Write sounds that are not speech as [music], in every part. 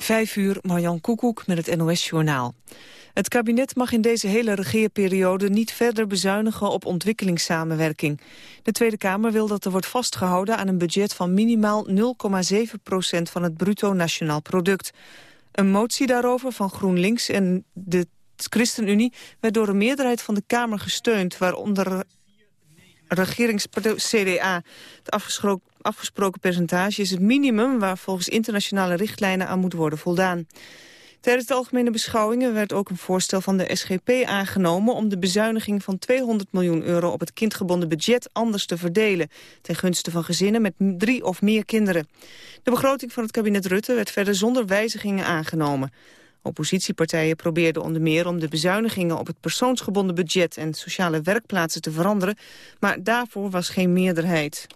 Vijf uur, Marjan Koekoek met het NOS-journaal. Het kabinet mag in deze hele regeerperiode niet verder bezuinigen op ontwikkelingssamenwerking. De Tweede Kamer wil dat er wordt vastgehouden aan een budget van minimaal 0,7 procent van het bruto nationaal product. Een motie daarover van GroenLinks en de ChristenUnie werd door een meerderheid van de Kamer gesteund, waaronder regeringspartij CDA. Het afgesproken percentage is het minimum waar volgens internationale richtlijnen aan moet worden voldaan. Tijdens de algemene beschouwingen werd ook een voorstel van de SGP aangenomen om de bezuiniging van 200 miljoen euro op het kindgebonden budget anders te verdelen, ten gunste van gezinnen met drie of meer kinderen. De begroting van het kabinet Rutte werd verder zonder wijzigingen aangenomen. Oppositiepartijen probeerden onder meer om de bezuinigingen op het persoonsgebonden budget en sociale werkplaatsen te veranderen, maar daarvoor was geen meerderheid.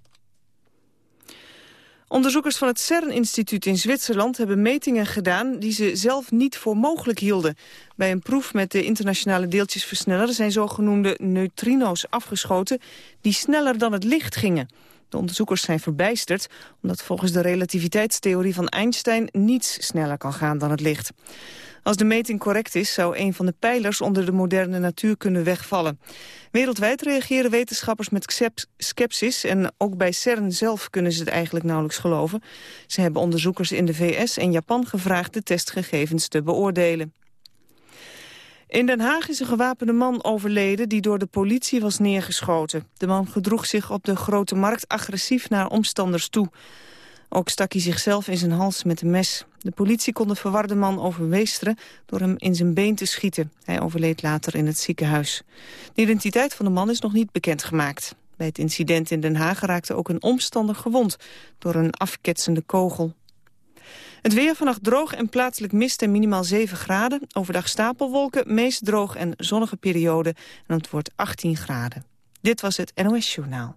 Onderzoekers van het CERN-instituut in Zwitserland hebben metingen gedaan die ze zelf niet voor mogelijk hielden. Bij een proef met de internationale deeltjesversneller zijn zogenoemde neutrino's afgeschoten die sneller dan het licht gingen. De onderzoekers zijn verbijsterd omdat volgens de relativiteitstheorie van Einstein niets sneller kan gaan dan het licht. Als de meting correct is, zou een van de pijlers onder de moderne natuur kunnen wegvallen. Wereldwijd reageren wetenschappers met sceptisch en ook bij CERN zelf kunnen ze het eigenlijk nauwelijks geloven. Ze hebben onderzoekers in de VS en Japan gevraagd de testgegevens te beoordelen. In Den Haag is een gewapende man overleden die door de politie was neergeschoten. De man gedroeg zich op de Grote Markt agressief naar omstanders toe. Ook stak hij zichzelf in zijn hals met een mes. De politie kon de verwarde man overweesteren door hem in zijn been te schieten. Hij overleed later in het ziekenhuis. De identiteit van de man is nog niet bekendgemaakt. Bij het incident in Den Haag raakte ook een omstander gewond door een afketsende kogel. Het weer vannacht droog en plaatselijk mist en minimaal 7 graden. Overdag stapelwolken, meest droog en zonnige periode. En het wordt 18 graden. Dit was het NOS Journaal.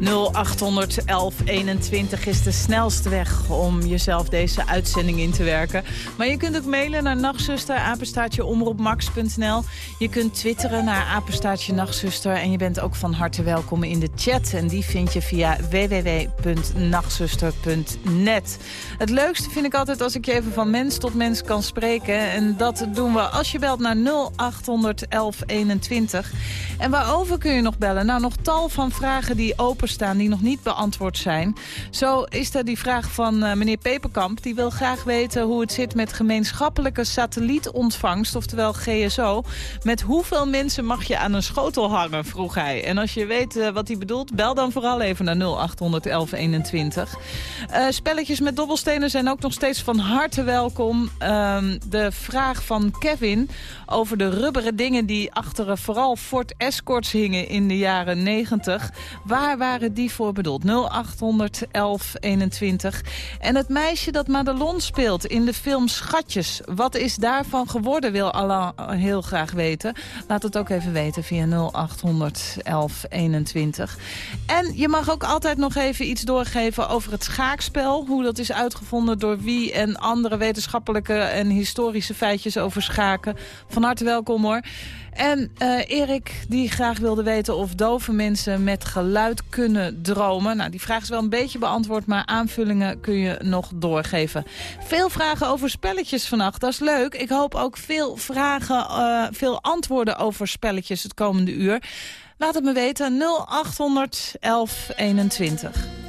0800 1121 is de snelste weg om jezelf deze uitzending in te werken. Maar je kunt ook mailen naar nachtzuster, apenstaartje. Je kunt twitteren naar apenstaartje nachtzuster. En je bent ook van harte welkom in de chat. En die vind je via www.nachtzuster.net. Het leukste vind ik altijd als ik je even van mens tot mens kan spreken. En dat doen we als je belt naar 0800 1121. En waarover kun je nog bellen? Nou, nog tal van vragen die openstaan die nog niet beantwoord zijn. Zo is er die vraag van uh, meneer Peperkamp. Die wil graag weten hoe het zit met gemeenschappelijke satellietontvangst, oftewel GSO. Met hoeveel mensen mag je aan een schotel hangen, vroeg hij. En als je weet uh, wat hij bedoelt, bel dan vooral even naar 0800 1121. Uh, spelletjes met dobbelstenen zijn ook nog steeds van harte welkom. Ehm, de vraag van Kevin over de rubberen dingen die achter vooral Ford Escorts hingen in de jaren 90. Waar waren die voor bedoeld. 0800 1121. En het meisje dat Madelon speelt in de film Schatjes. Wat is daarvan geworden, wil Allah heel graag weten. Laat het ook even weten via 0800 1121. En je mag ook altijd nog even iets doorgeven over het schaakspel. Hoe dat is uitgevonden door wie en andere wetenschappelijke en historische feitjes over schaken. Van harte welkom hoor. En uh, Erik, die graag wilde weten of dove mensen met geluid kunnen dromen. Nou, die vraag is wel een beetje beantwoord, maar aanvullingen kun je nog doorgeven. Veel vragen over spelletjes vannacht, dat is leuk. Ik hoop ook veel vragen, uh, veel antwoorden over spelletjes het komende uur. Laat het me weten, 0800 1121.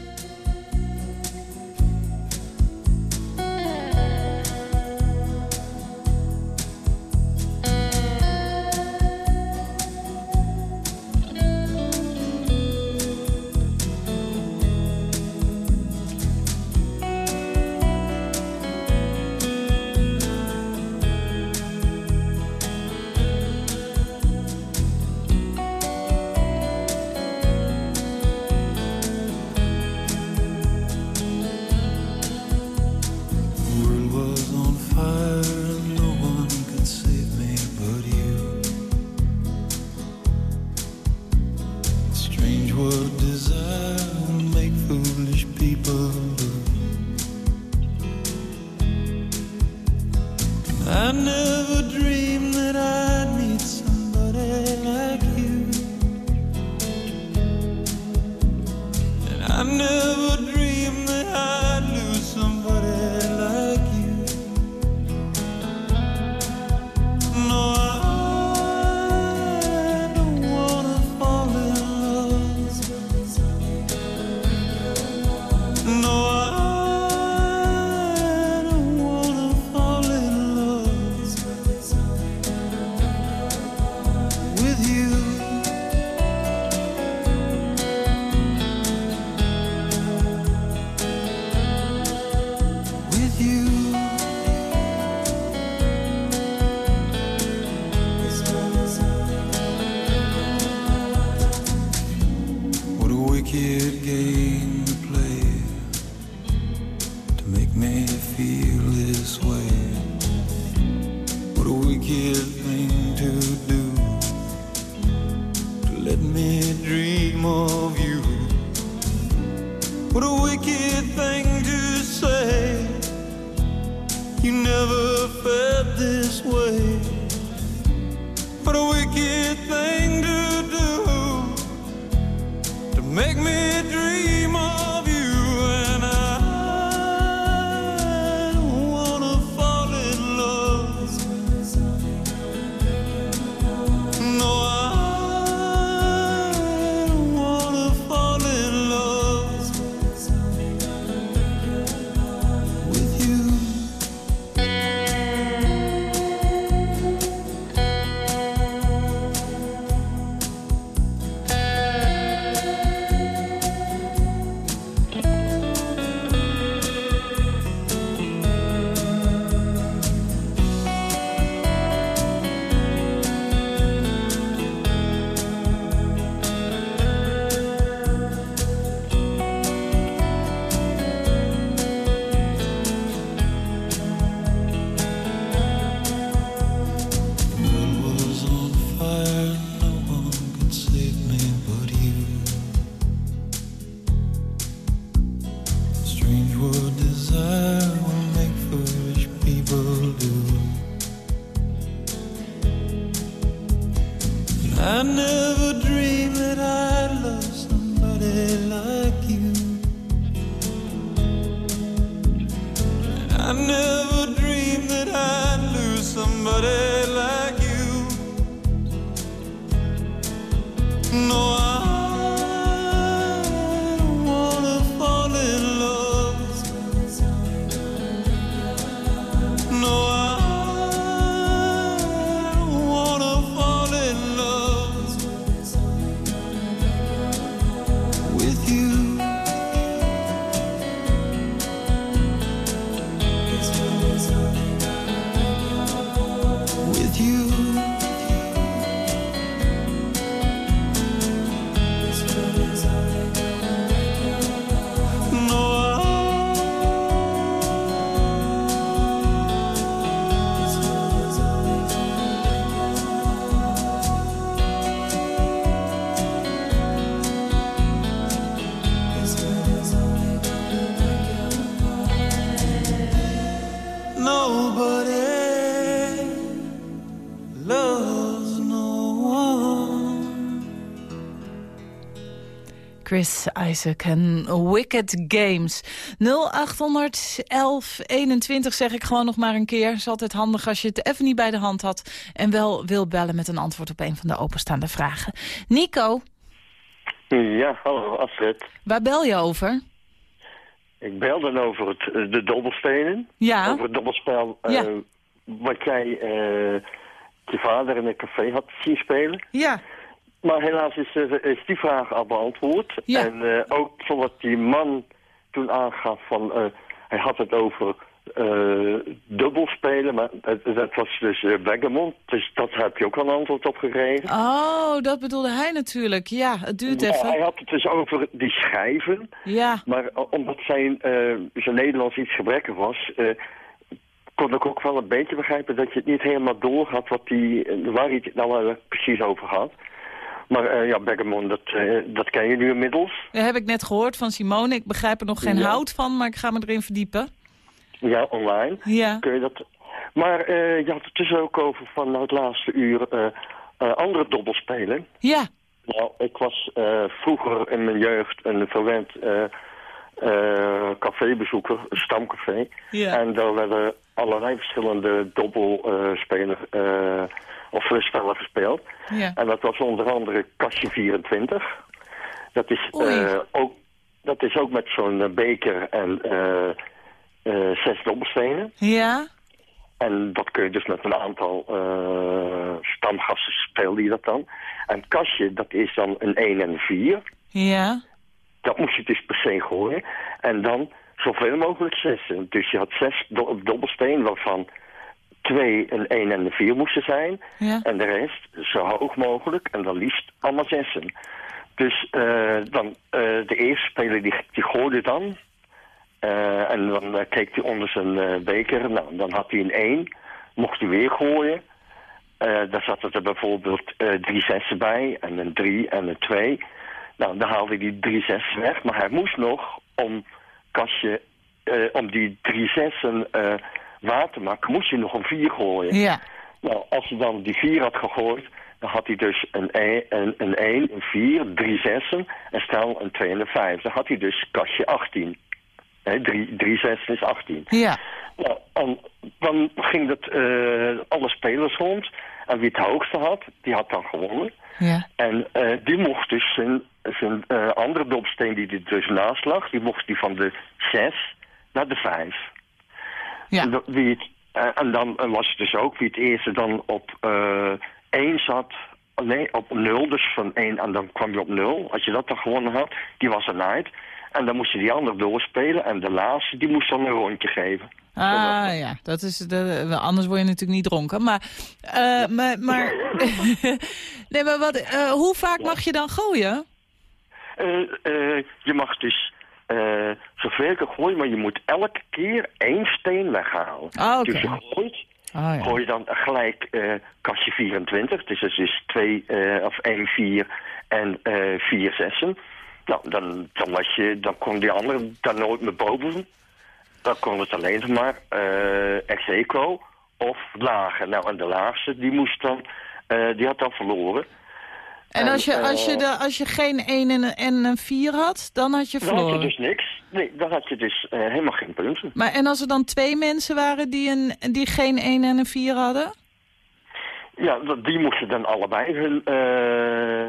Chris Isaac en Wicked Games. 0800 1121 zeg ik gewoon nog maar een keer. is altijd handig als je het even niet bij de hand had... en wel wil bellen met een antwoord op een van de openstaande vragen. Nico, Ja, hallo Astrid. waar bel je over? Ik bel dan over het, eh, de dobbelstenen. Ja, Over het dobbelspel eh, wat jij eh, je vader in een café had zien spelen. ja, Maar helaas is, eh, is die vraag al beantwoord. Ja. En eh, ook zoals die man toen aangaf van... eh, hij had het over eh dubbelspelen, maar het, dat was dus uh, Begemont. Dus dat heb je ook al een antwoord op gekregen. Oh, dat bedoelde hij natuurlijk. Ja, het duurt Ja, hij even. had het dus over die schijven. Ja, Maar omdat zijn, zijn Nederlands iets gebrekkig was, kon ik ook wel een beetje begrijpen dat je het niet helemaal door had wat die, waar hij het nou precies over had. Maar eh, ja, Bergamon, dat, eh, dat ken je nu inmiddels. dat heb ik net gehoord van Simone. Ik begrijp er nog geen Ja. hout van, maar ik ga me erin verdiepen. Ja, online. Ja, Kun je dat... Maar eh, je had het dus ook over van nou, het laatste uur andere dobbelspelen. ja, Nou, ik was vroeger in mijn jeugd een verwend eh, eh, cafébezoeker, een stamcafé. ja. En daar werden allerlei verschillende dobbelspelen eh of spellen gespeeld. ja. En dat was onder andere kastje 24. Dat is, eh, ook, dat is ook met zo'n eh, beker en eh, zes dobbelstenen. Ja, En dat kun je dus met een aantal stamgasten spelen je dat dan. En kastje, dat is dan een 1 en een 4. ja, Dat moest je dus per se gooien. En dan zoveel mogelijk zessen. Dus je had zes do dobbelsteen, waarvan twee een 1 en een 4 moesten zijn. ja. En de rest zo hoog mogelijk en dan liefst allemaal zessen. Dus eh, dan, eh, de eerste speler die, die gooide dan. Eh, en dan keek hij onder zijn beker. Nou, dan had hij een 1. Mocht hij weer gooien. Dan zaten er bijvoorbeeld drie zessen bij. En een 3 en een 2. Nou, dan haalde hij die drie zessen weg. Maar hij moest nog om kastje... om die drie zessen maken, moest hij nog een 4 gooien. Ja. Nou, als hij dan die 4 had gegooid, dan had hij dus een 1, een, een, 1, een 4, drie zessen en stel een 2 en een 5. Dan had hij dus kastje 18. Hè, drie, drie zessen is 18. Ja. Nou, en dan ging dat eh, alle spelers rond. En wie het hoogste had, die had dan gewonnen. Ja. En eh, die mocht dus zijn, zijn eh, andere dopsteen die er dus naast lag, die mocht die van de 6 naar de 5. Ja. Wie het, eh, en dan was het dus ook wie het eerste dan op eh 1 zat. Nee, op 0, dus van 1 en dan kwam je op 0. Als je dat dan gewonnen had, die was een uit. En dan moesten die anderen doorspelen. En de laatste, die moest dan een rondje geven. Ah ja, dat is, de, anders word je natuurlijk niet dronken. Maar, eh, maar, maar, [laughs] nee, maar wat, hoe vaak mag je dan gooien? Je mag dus eh zoveel keer gooien, maar je moet elke keer één steen weghalen. Ah. Dus je gooit, Oh, ja. gooi je dan gelijk eh, kastje 24. Dus dat is dus 2 eh, of 1, 4 en eh 4 zessen. Nou, dan, dan, was je, dan kon die andere daar nooit meer boven. Dan kon het alleen maar eh ex equo of lager. Nou, en de laagste, die moest dan, eh, die had dan verloren. En als je, als, je eh, de, als je geen 1 en, een- en een 4 had, dan had je Dan had je verloren. dus niks. Nee, dan had je dus eh, helemaal geen punten. Maar en als er dan twee mensen waren die, een, die geen 1 en een 4 hadden? Ja, die moesten dan allebei hun... eh,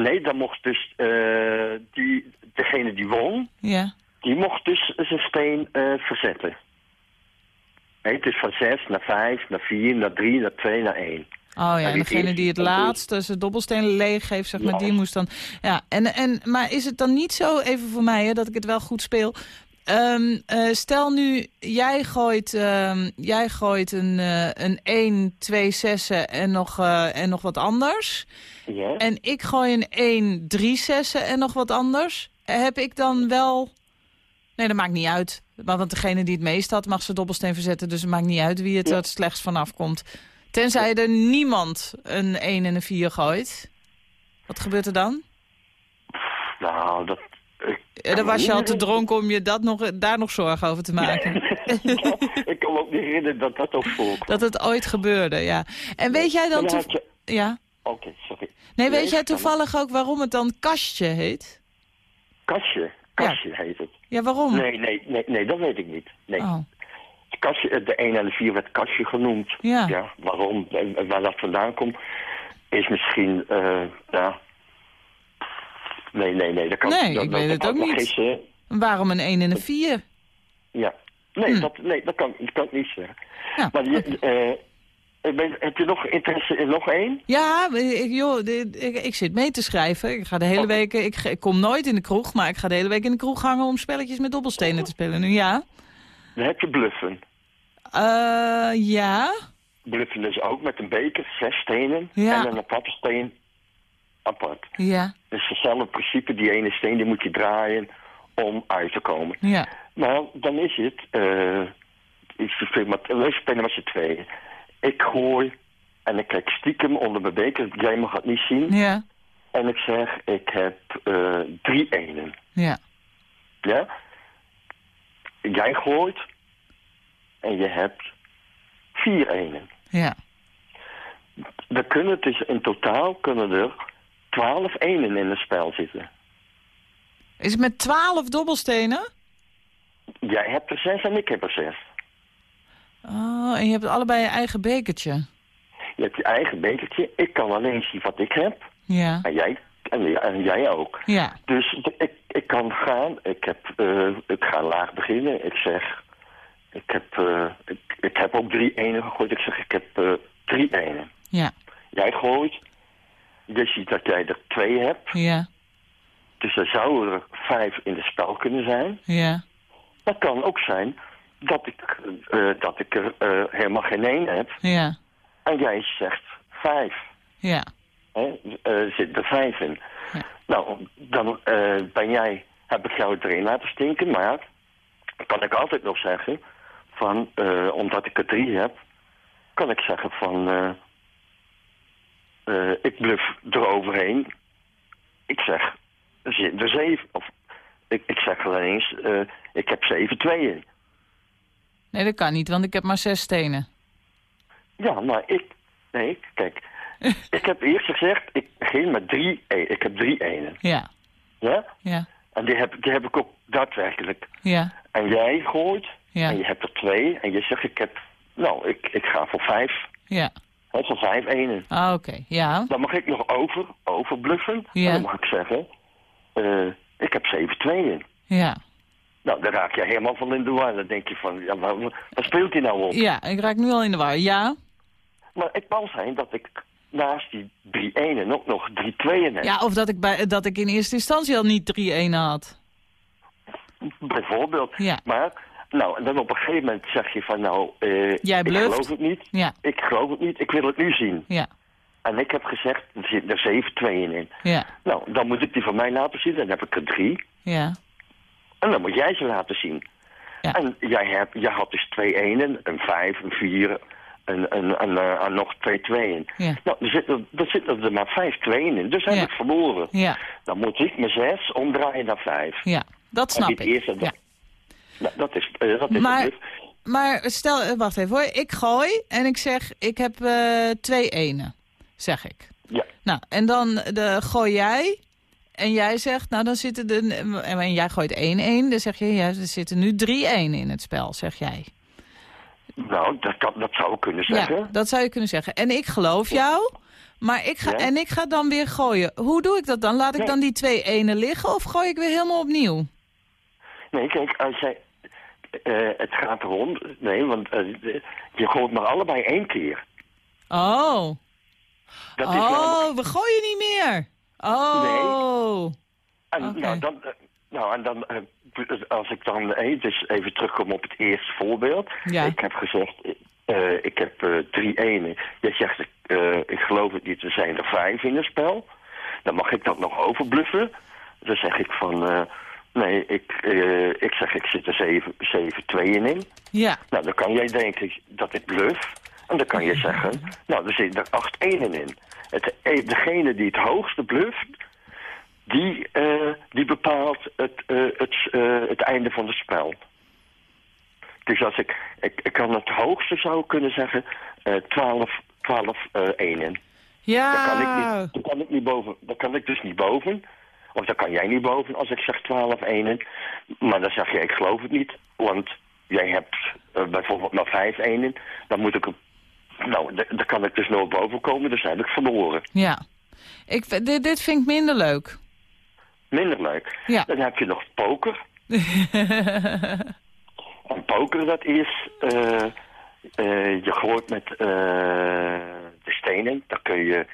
nee, dan mocht dus eh, die, degene die won, Ja. die mocht dus zijn steen verzetten. Nee, het is van 6 naar 5, naar 4, naar 3, naar 2, naar 1. Oh ja, en degene die het laatste zijn dobbelstenen leeg heeft, zeg maar, Ja. die moest dan... Ja, en, en, maar is het dan niet zo, even voor mij, hè, dat ik het wel goed speel... Ehm, eh, stel nu, jij gooit, ehm, jij gooit een, eh, een 1, 2 zessen en nog, eh, en nog wat anders. En ik gooi een 1, 3 zessen en nog wat anders. Heb ik dan wel... Nee, dat maakt niet uit. Want degene die het meest had, mag zijn dobbelsteen verzetten. Dus het maakt niet uit wie het er het slechtst vanaf komt. Tenzij er niemand een 1 en een 4 gooit. Wat gebeurt er dan? Nou, dat... ik Ja, dan was je al te dronken om je dat nog, daar nog zorgen over te maken. [laughs] ik kan me ook niet herinneren dat dat ook voorkwam. Dat het ooit gebeurde, ja. En weet jij dan... Je- Ja? Oké, sorry. Nee, weet Nee, jij toevallig ook waarom het dan kastje heet? Kastje. Kastje heet het. Ja, waarom? Nee, nee, nee, nee, dat weet ik niet. Nee. Oh, Kastje, de 1 en de 4 werd kastje genoemd. Ja. waarom en waar dat vandaan komt, is misschien, eh, ja... Nee, nee, nee, dat kan Nee, dat, ik weet het ook niet. gissen. waarom een 1 en een 4? Ja. Nee, Hm. dat, nee dat, kan, dat kan ik niet zeggen. Ja, Maar je, eh, ben- heb je nog interesse in nog één? Ja, ik, joh, ik, ik zit mee te schrijven. Ik ga de hele week, ik kom nooit in de kroeg, maar ik ga de hele week in de kroeg hangen om spelletjes met dobbelstenen te spelen. Nu ja. Dan heb je bluffen. Eh, ja. Bluffen dus ook met een beker, zes stenen Ja. en een aparte steen apart. Ja, Dus hetzelfde principe, die ene steen die moet je draaien om uit te komen. ja, Nou, dan is het, eh ik met, we spelen met z'n tweeën. Ik gooi en ik kijk stiekem onder mijn beker, jij mag het niet zien. ja, En ik zeg, ik heb eh, drie enen. ja. Ja? Jij gooit en je hebt vier enen. ja. Er kunnen dus in totaal kunnen er twaalf enen in het spel zitten. Is het met 12 dobbelstenen? Jij hebt er zes en ik heb er zes. Oh, en je hebt allebei je eigen bekertje. Je hebt je eigen bekertje. Ik kan alleen zien wat ik heb. Ja, En jij, en, en jij ook. ja, Dus ik, ik kan gaan. Ik, heb, eh, ik ga laag beginnen. Ik zeg... Ik heb, eh, ik, ik heb ook drie enen gegooid. Ik zeg, ik heb eh, drie enen. ja, Jij gooit. Je ziet dat jij er twee hebt. ja, Dus er zouden er vijf in het spel kunnen zijn. ja, Dat kan ook zijn dat ik, dat ik er helemaal geen één heb. ja, En jij zegt vijf. ja. Hè? eh, zit er vijf in. Ja. Nou, dan eh, ben jij, heb ik jou erin laten stinken, maar kan ik altijd nog zeggen van, eh, omdat ik er drie heb, kan ik zeggen van, ik bluff eroverheen. Ik zeg, er zit er zeven, of ik, ik zeg wel eens, ik heb zeven tweeën. Nee, dat kan niet, want ik heb maar zes stenen. Ja, maar ik, nee, kijk, ik heb eerst gezegd, ik begin met drie, e- ik heb drie enen, Ja, ja? ja, En die heb, die heb ik ook daadwerkelijk. ja, En jij gooit, ja, en je hebt er twee, en je zegt, ik heb, nou, ik, ik ga voor vijf. ja. Hè, voor vijf enen. Ah, oké, ja, Dan mag ik nog over, overbluffen. Ja. En dan mag ik zeggen, eh, ik heb zeven tweeën. ja. Nou, daar raak je helemaal van in de war. Dan denk je van, ja, waar, waar speelt hij nou op? Ja, ik raak nu al in de war. Ja, Maar het kan zijn dat ik naast die drie enen ook nog drie tweeën heb. ja of dat ik, bij, dat ik in eerste instantie al niet drie enen had. Bijvoorbeeld. Ja. Maar, nou, en dan op een gegeven moment zeg je van, nou, eh, Jij ik geloof het niet. Ja, Ik geloof het niet, ik wil het nu zien. ja, En ik heb gezegd, er zitten er zeven tweeën in. ja, Nou, dan moet ik die van mij laten zien, dan heb ik er drie. ja, En dan moet jij ze laten zien. Ja. En jij, hebt, jij had dus twee enen, een vijf, een vier, en, en, en, eh, en nog twee tweeën. Ja. Nou, er zitten, er zitten er maar vijf tweeën in, dus heb Ja. ik verloren. ja, Dan moet ik mijn zes omdraaien naar vijf. ja. Dat snap ik. eerst en Ja. dan- Nou, dat is, eh, dat is Maar, het. maar stel, eh, wacht even hoor. Ik gooi en ik zeg, ik heb eh, twee enen, zeg ik. Ja, Nou, en dan de, gooi jij. En jij zegt, nou dan zitten er... En jij gooit één 1 dan zeg je, ja, er zitten nu drie 1 in het spel, zeg jij. Nou, dat, kan, dat zou ik kunnen zeggen. Ja, dat zou je kunnen zeggen. En ik geloof jou, maar ik ga, Ja. en ik ga dan weer gooien. Hoe doe ik dat dan? Laat ik Nee. dan die twee enen liggen of gooi ik weer helemaal opnieuw? Nee, kijk, als jij... eh, het gaat erom... Nee, want eh, je gooit maar allebei één keer. Oh, Dat is namelijk- oh, we gooien niet meer. Oh, En, Oké. nou, dan, eh, nou, en dan, als ik dan dus even terugkom op het eerste voorbeeld. Ja. Ik heb gezegd, eh, ik heb eh, drie enen. Jij zegt, eh, ik geloof het niet, er zijn er vijf in het spel. Dan mag ik dat nog overbluffen. Dan zeg ik van, nee, ik, ik zeg, ik zit er zeven, zeven tweeën in. ja, Nou, dan kan jij denken dat ik bluf. En dan kan je zeggen, nou, er zitten er acht enen in. Het, degene die het hoogste bluft, die, eh, die bepaalt het, eh, het, eh, het einde van het spel. Dus als ik, ik, ik kan het hoogste zou kunnen zeggen, eh 12, 12 eh, enen. ja. Daar kan, ik niet, daar kan ik niet boven. Daar kan ik dus niet boven. Of daar kan jij niet boven als ik zeg 12 enen. Maar dan zeg je, ik geloof het niet. Want jij hebt bijvoorbeeld maar 5 enen. Dan moet ik... Nou, d- daar kan ik dus nooit boven komen. Dus dan heb ik verloren. Ja. Ik, dit, dit vind ik minder leuk. Minder leuk. Ja. Dan heb je nog poker. [laughs] En poker, dat is... eh, eh, je gooit met eh, de stenen. Dan kun je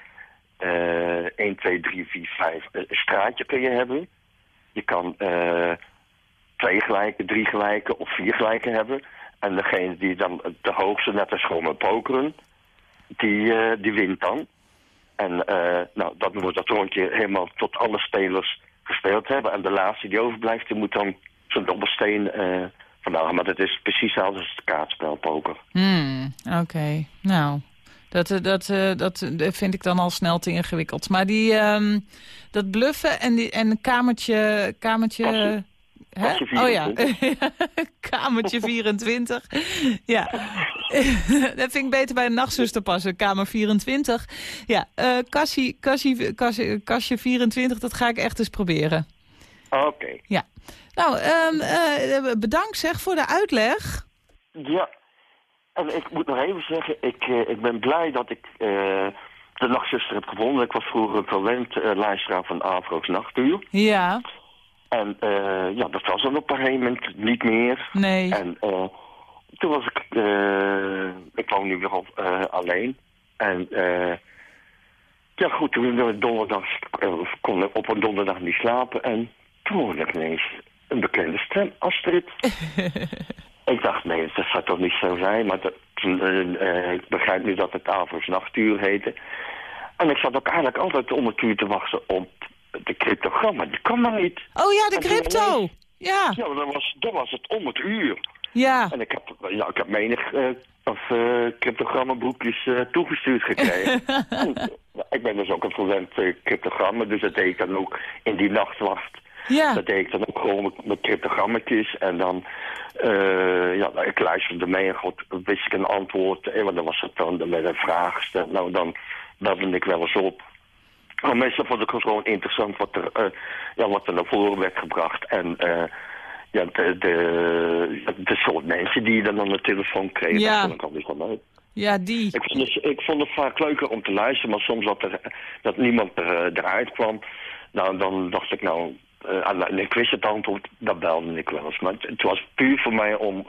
eh 1, 2, 3, 4, 5... Een straatje kun je hebben. Je kan twee gelijke, drie gelijke of vier gelijke hebben. En degene die dan de hoogste, net als gewoon met pokeren, die, die wint dan. En nou, dan wordt dat rondje helemaal tot alle spelers gespeeld hebben. En de laatste die overblijft, die moet dan zo'n dobbelsteen eh vandaan. Maar dat is precies hetzelfde als het kaartspel poker. Hmm, oké. Nou, dat, eh, dat, eh, dat vind ik dan al snel te ingewikkeld. Maar die, ehm, dat bluffen en, die, en kamertje... kamertje hè? Oh ja, [laughs] kamertje [laughs] 24. ja, [laughs] dat vind ik beter bij een nachtzuster passen. Kamer 24. Ja, eh kassie, kassie, kassie, kastje 24, dat ga ik echt eens proberen. Oké. Ja. Nou, eh, bedankt zeg voor de uitleg. Ja. En ik moet nog even zeggen, ik, eh, ik ben blij dat ik de nachtzuster heb gevonden. Ik was vroeger een verwend luisteraar van Afro's Nachtuur. Ja, En eh, ja, dat was dan op een gegeven moment niet meer. nee. En eh, toen was ik, eh, ik woon nu eh, alleen. En eh, ja goed, toen donderdag, kon ik op een donderdag niet slapen. En toen hoorde ik ineens een bekende stem, Astrid. [laughs] ik dacht, nee, dat zou toch niet zo zijn. Maar dat, ik begrijp nu dat het Avro's Nachtuur heette. En ik zat ook eigenlijk altijd om het uur te wachten op de cryptogramma. Die kwam maar niet. Oh ja, de crypto. ineens- Ja, Ja, dat was, dat was het om het uur. ja. En ik heb, ja, ik heb menig eh of, eh, cryptogrammabroekjes eh, toegestuurd gekregen. [laughs] Ik ben dus ook een verwend uh, cryptogramma, dus dat deed ik dan ook in die nachtwacht. Ja, Dat deed ik dan ook gewoon met, met cryptogrammetjes. En dan, ja, ik luisterde mee en god, wist ik een antwoord. En dan was het dan, dan werd een vraag gesteld. Nou, dan belde ik wel eens op. Maar meestal vond ik het gewoon interessant wat er, eh, ja, wat er naar voren werd gebracht. En eh, ja, de, de, de soort mensen die je dan aan de telefoon kreeg, Ja. dat vond ik altijd wel leuk. ja, die. Ik vond, het, ik vond het vaak leuker om te luisteren, maar soms dat, er, dat niemand er, eh, eruit kwam. Nou, dan dacht ik nou, en ik wist het antwoord, dat belde ik wel eens. Maar het, het was puur voor mij om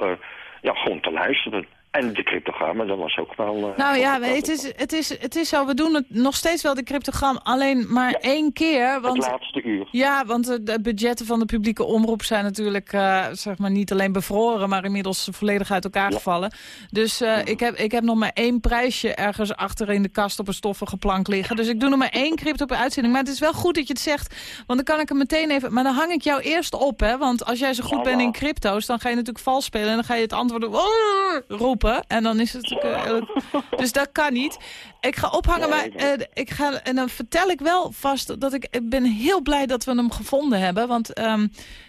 ja, gewoon te luisteren. En de cryptogrammen, dat was ook wel... eh, Nou ja, het is, het, is, het is zo, we doen het nog steeds wel, de cryptogram, alleen maar één keer. Het Want, laatste uur. ja, want de, budgetten van de publieke omroep zijn natuurlijk eh, zeg maar niet alleen bevroren, maar inmiddels volledig uit elkaar gevallen. Dus eh, ik, heb, ik heb nog maar één prijsje ergens achter in de kast op een stoffige plank liggen. Dus ik doe nog maar één crypto per uitzending. Maar het is wel goed dat je het zegt, want dan kan ik hem meteen even... Maar dan hang ik jou eerst op, hè, want als jij zo goed bent in crypto's, dan ga je natuurlijk vals spelen en dan ga je het antwoord roepen. En dan is het natuurlijk... eh, dus dat kan niet. Ik ga ophangen, maar eh, ik ga, en dan vertel ik wel vast dat ik, ik ben heel blij dat we hem gevonden hebben. Want ehm,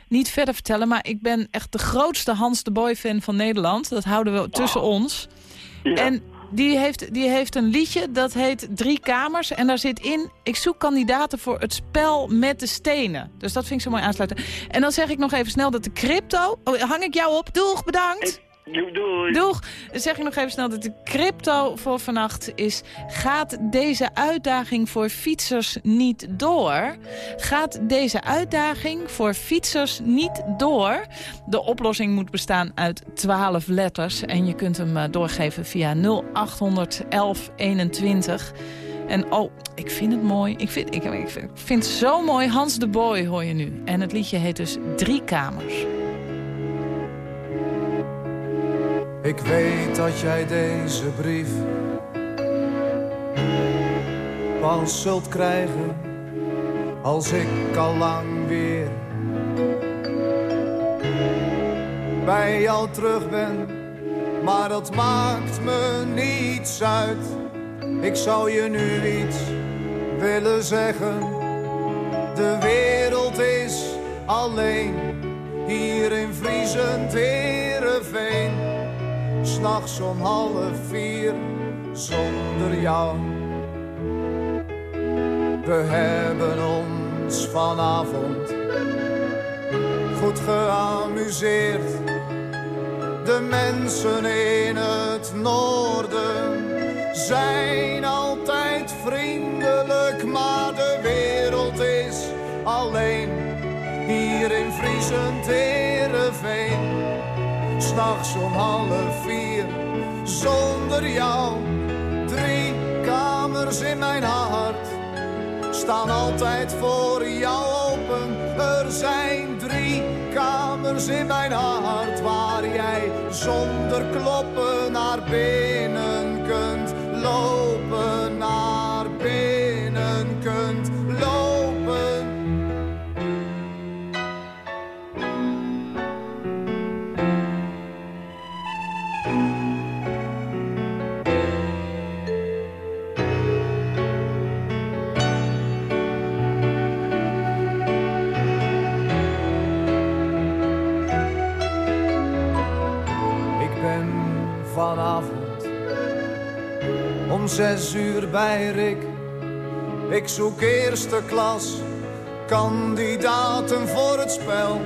niet verder vertellen, maar ik ben echt de grootste Hans de Boy fan van Nederland. Dat houden we tussen ons. Ja. En die heeft, die heeft een liedje, dat heet Drie Kamers. En daar zit in, ik zoek kandidaten voor het spel met de stenen. Dus dat vind ik zo mooi aansluiten. En dan zeg ik nog even snel dat de crypto... Oh, hang ik jou op? Doeg, bedankt. Doei. Doeg! Zeg ik nog even snel dat de crypto voor vannacht is... gaat deze uitdaging voor fietsers niet door? Gaat deze uitdaging voor fietsers niet door? De oplossing moet bestaan uit 12 letters. En je kunt hem eh, doorgeven via 0800 1121. En oh, ik vind het mooi. Ik vind, ik, ik vind het zo mooi. Hans de Boy hoor je nu. En het liedje heet dus Drie Kamers. Ik weet dat jij deze brief pas zult krijgen als ik al lang weer bij jou terug ben. Maar dat maakt me niets uit. Ik zou je nu iets willen zeggen. De wereld is alleen hier in vriezend Heerenveen. S'nachts om half vier zonder jou. We hebben ons vanavond goed geamuseerd. De mensen in het noorden zijn altijd vriendelijk, maar de wereld is alleen hier in vriezend Heerenveen. S'nachts om half vier, zonder jou. Drie kamers in mijn hart, staan altijd voor jou open. Er zijn drie kamers in mijn hart, waar jij zonder kloppen naar binnen kunt lopen. Zes uur bij Rick. Ik zoek eerste klas kandidaten voor het spel.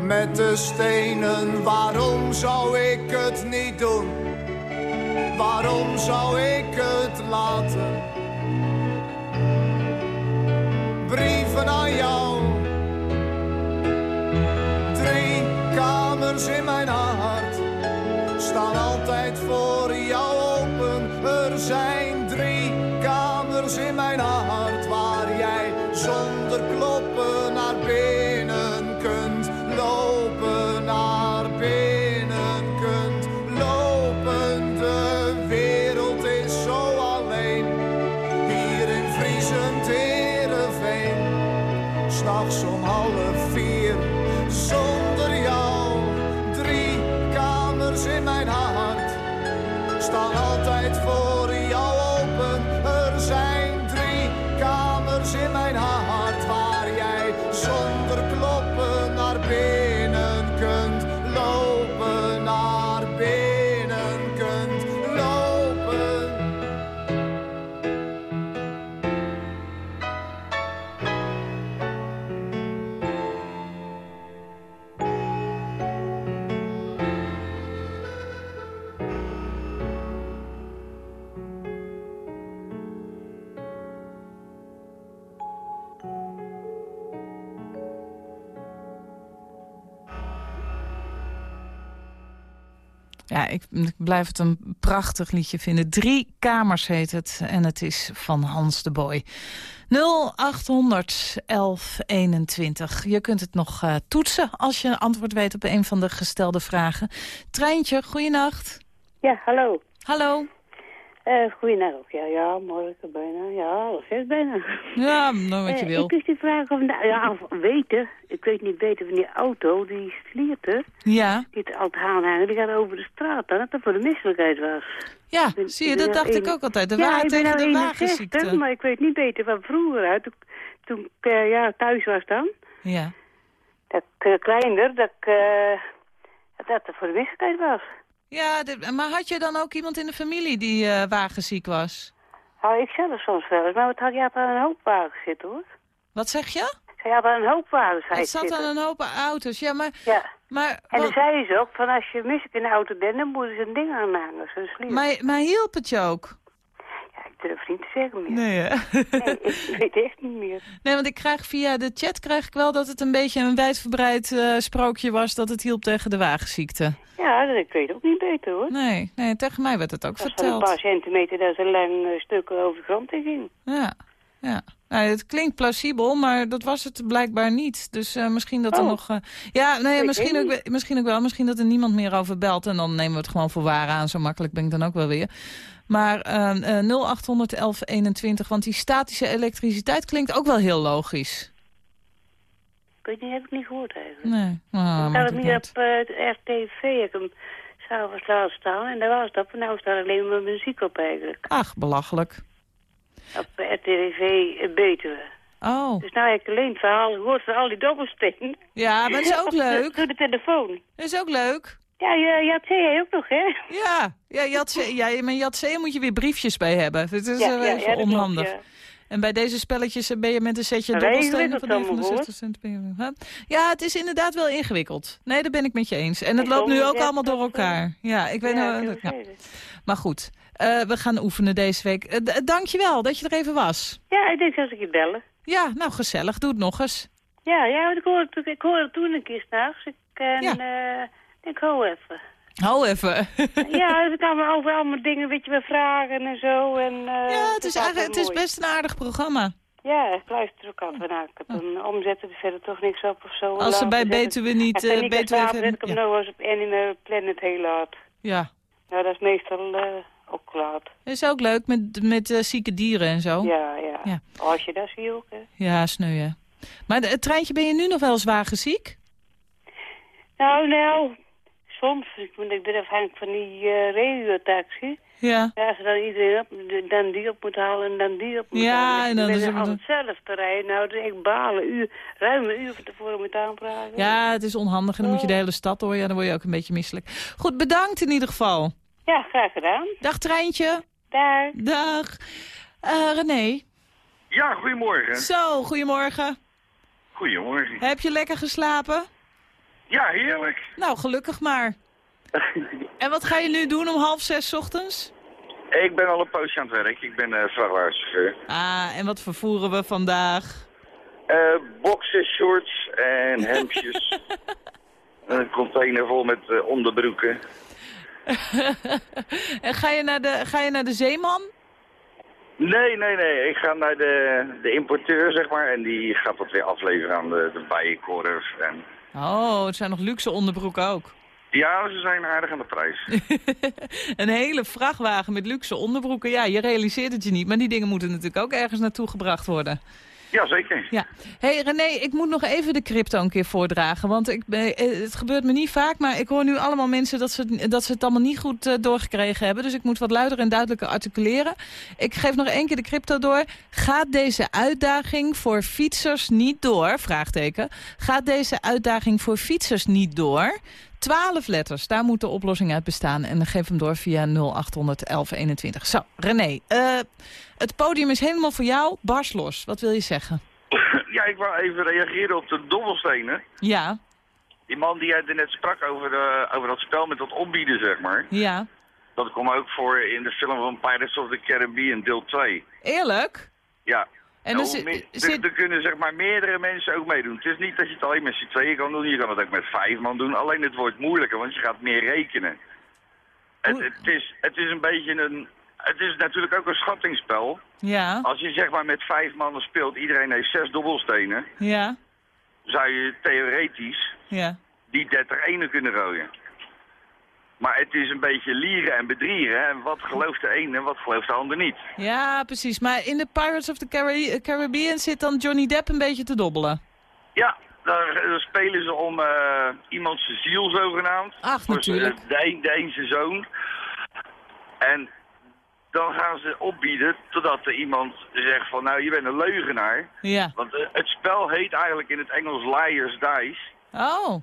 Met de stenen, waarom zou ik het niet doen? Waarom zou ik het laten? Brieven aan jou Drie kamers in mijn hart staan altijd voor jou. Er zijn kamers in Ja, ik, ik blijf het een prachtig liedje vinden. Drie kamers heet het en het is van Hans de Boy. 0800 1121. Je kunt het nog eh, toetsen als je een antwoord weet op een van de gestelde vragen. Treintje, goeienacht. Ja, hallo. Hallo. Uh, goedenavond. Ja, ja, morgen bijna. Ja, dat is bijna. Ja, nou wat je Eh, wil. Ik wist die vraag of, nou, ja, of weten. Ik weet niet beter van die auto, die slierter, Ja, die het altijd aanhangen, die gaat over de straat dan, dat dat voor de misselijkheid was. ja, ben- zie je, ik dat nou dacht ik een- ook altijd. De ja, wa ik ben tegen nou de 61, wagenziekte. maar ik weet niet beter van vroeger uit. Toen, toen ik eh, ja, thuis was dan, Ja. dat ik eh, kleiner, dat ik, eh, dat het voor de misselijkheid was. Ja, de- maar had je dan ook iemand in de familie die eh, wagenziek was? Nou, ik zelf soms wel eens, maar het had je aan een hoop wagens zitten hoor. Wat zeg je? Ze had aan een hoop wagens Het zat zitten. aan een hoop auto's. Ja, maar... Ja. maar En dan wat- zei ze ook, van als je muziek in de auto bent, dan moeten ze een ding aanhangen, maar, maar hielp het je ook? Durf niet te zeggen meer. Nee, hè? [laughs] Nee, ik weet echt niet meer. Nee, want ik krijg via de chat krijg ik wel dat het een beetje een wijdverbreid eh, sprookje was dat het hielp tegen de wagenziekte. Ja, dat, ik weet ook niet beter hoor. Nee, nee, tegen mij werd het ook Dat was van een verteld. paar centimeter dat ze lang eh, stukken over de grond in ging. Ja, ja. Nou, het klinkt plausibel, maar dat was het blijkbaar niet. Dus eh, misschien dat er Oh. nog... eh, ja, nee, misschien ook, misschien ook wel. Misschien dat er niemand meer over belt. En dan nemen we het gewoon voor waar aan. Zo makkelijk ben ik dan ook wel weer. Maar eh, eh, 0800 1121, want die statische elektriciteit klinkt ook wel heel logisch. Ik niet, heb ik niet gehoord eigenlijk. Nee, ah, ik had het hem niet hier op eh, de RTV, ik hem s'avonds laten staan. En daar was. En nou staat alleen maar muziek op eigenlijk. Ach, belachelijk. Op RTV eh, Betuwe. Oh, Dus nou heb ik alleen het verhaal gehoord van al die dobbelstenen. ja, maar dat is ook [laughs] leuk. Door de telefoon. Dat is ook leuk. Ja, dat zei jij ook nog, hè? Ja, ja, Jatse, ja maar moet je weer briefjes bij hebben. Het is Ja, even ja, dat klopt, onhandig. En bij deze spelletjes eh, ben je met een setje dobbelstenen van allemaal, 69 cent. je-? Ja, het is inderdaad wel ingewikkeld. Nee, daar ben ik met je eens. En het loopt nu ook allemaal door dat, eh, elkaar. Ja, ik weet nou... dat- begrepen. Maar goed, eh, we gaan oefenen deze week. Eh, d- Dankjewel dat je er even was. Ja, ik denk als ik je bellen. Ja, nou gezellig. Doe het nog eens. Ja, ja, ik hoorde, ik hoorde toen een keer s'nachts. Ik, en, Ja. Ik denk, ho even. Hou even. ja, [laughs] er kwamen over allemaal dingen, weet je, met vragen en zo. En, eh, ja, het is, eigenlijk, het is best een aardig programma. Ja, ik luister ook altijd naar. Ik heb een omzetten er verder toch niks op of zo. Als ze bij Betuwe niet... Ik niet Betuwe slaap, even- zet ik hem ja. nou eens op Animal Planet heel laat. ja, Nou, dat is meestal eh, ook laat. is ook leuk met, met eh, zieke dieren en zo. Ja, ja. Ja. Als je dat ziet ook, hè. Ja, sneu hè. Maar het treintje, ben je nu nog wel zwaar ziek? Nou, nou, soms. Ik ben, ik ben afhankelijk van die uh, regiotaxi. Ja. Ja, als dan iedereen op, dan die op moet halen en dan die op moet Ja, halen. en dan is het- altijd zelf te rijden. Nou, dus ik balen uur, ruim een uur van tevoren moet aanvragen. Ja, het is onhandig en dan moet je de hele stad door. Ja, dan word je ook een beetje misselijk. Goed, bedankt in ieder geval. Ja, graag gedaan. Dag treintje. Daar. Dag. Eh, René. Ja, goedemorgen. Zo, goedemorgen. Goedemorgen. Heb je lekker geslapen? Ja, heerlijk. Nou, gelukkig maar. [laughs] En wat ga je nu doen om half zes 's ochtends? ik ben al een poosje aan het werk. Ik ben uh, vrachtwagenchauffeur. Ah, en wat vervoeren we vandaag? Uh, boxen, shorts en [laughs] hemdjes. een container vol met uh, onderbroeken. [laughs] en ga je, naar de, ga je naar de zeeman? Nee, nee, nee. Ik ga naar de, de importeur, zeg maar. En die gaat dat weer afleveren aan de, de bijenkorf. En... Oh, het zijn nog luxe onderbroeken ook. Ja, ze zijn aardig aan de prijs. [laughs] een hele vrachtwagen met luxe onderbroeken. Ja, je realiseert het je niet. Maar die dingen moeten natuurlijk ook ergens naartoe gebracht worden. Jazeker. Ja. hey René, ik moet nog even de crypto een keer voordragen. Want ik, eh, het gebeurt me niet vaak, maar ik hoor nu allemaal mensen dat ze, dat ze het allemaal niet goed eh, doorgekregen hebben. Dus ik moet wat luider en duidelijker articuleren. Ik geef nog één keer de crypto door. Gaat deze uitdaging voor fietsers niet door? Vraagteken. Gaat deze uitdaging voor fietsers niet door? 12 letters, daar moet de oplossing uit bestaan. En dan geef hem door via 0800 1121. Zo, René, eh, het podium is helemaal voor jou. Bars los, wat wil je zeggen? [laughs] ja, ik wou even reageren op de dobbelstenen. Ja, Die man die jij er net sprak over, eh, over dat spel met dat opbieden, zeg maar. ja. Dat kwam ook voor in de film van Pirates of the Caribbean, deel 2. Eerlijk? Ja. En Nou, dus, er, zit... er kunnen zeg maar meerdere mensen ook meedoen. Het is niet dat je het alleen met z'n tweeën kan doen, je kan het ook met vijf man doen. Alleen het wordt moeilijker, want je gaat meer rekenen. Het, het, is, het is een beetje een... Het is natuurlijk ook een schattingsspel. Ja, Als je zeg maar met vijf mannen speelt, iedereen heeft zes dobbelstenen, ja, zou je theoretisch ja. die 30 enen kunnen rooien. Maar het is een beetje lieren en bedrieren. En wat gelooft de een en wat gelooft de ander niet. Ja, precies. Maar in de Pirates of the Carri- Caribbean zit dan Johnny Depp een beetje te dobbelen. Ja, daar, daar spelen ze om eh iemand zijn ziel zogenaamd. Ach, Voor natuurlijk. De de een zijn zoon. En dan gaan ze opbieden totdat er iemand zegt van nou je bent een leugenaar. Ja. Want eh, het spel heet eigenlijk in het Engels Liar's Dice. Oh.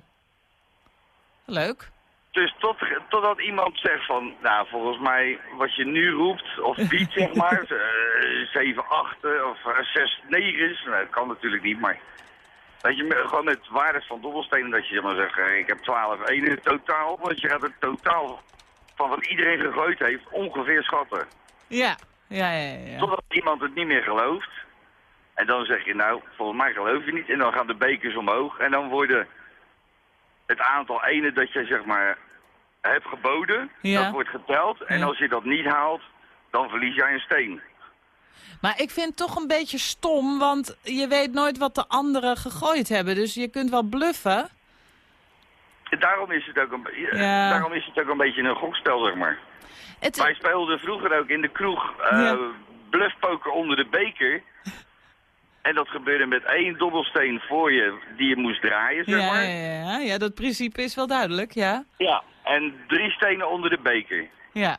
Leuk. Dus tot, totdat iemand zegt van, nou volgens mij wat je nu roept, of biedt zeg [laughs] maar, eh, 7 achten of 6 negens, nou, dat kan natuurlijk niet, maar dat je gewoon met waardes van dobbelstenen, dat je zeg maar zegt, eh, ik heb 12 enen totaal, want je gaat het totaal van wat iedereen gegooid heeft ongeveer schatten. Ja. Ja, ja, ja, ja. Totdat iemand het niet meer gelooft. En dan zeg je, nou, volgens mij geloof je niet. En dan gaan de bekers omhoog. En dan worden het aantal enen dat je zeg maar hebt geboden, Ja. dat wordt geteld. En Ja. als je dat niet haalt, dan verlies jij een steen. Maar ik vind het toch een beetje stom, want je weet nooit wat de anderen gegooid hebben. Dus je kunt wel bluffen. En Daarom is het ook een, Ja. daarom is het ook een beetje een gokspel, zeg maar. Het, Wij speelden vroeger ook in de kroeg Ja. bluffpoker onder de beker. En dat gebeurde met één dobbelsteen voor je die je moest draaien, zeg ja, maar. ja, ja, ja, dat principe is wel duidelijk, ja. Ja. En drie stenen onder de beker. Ja.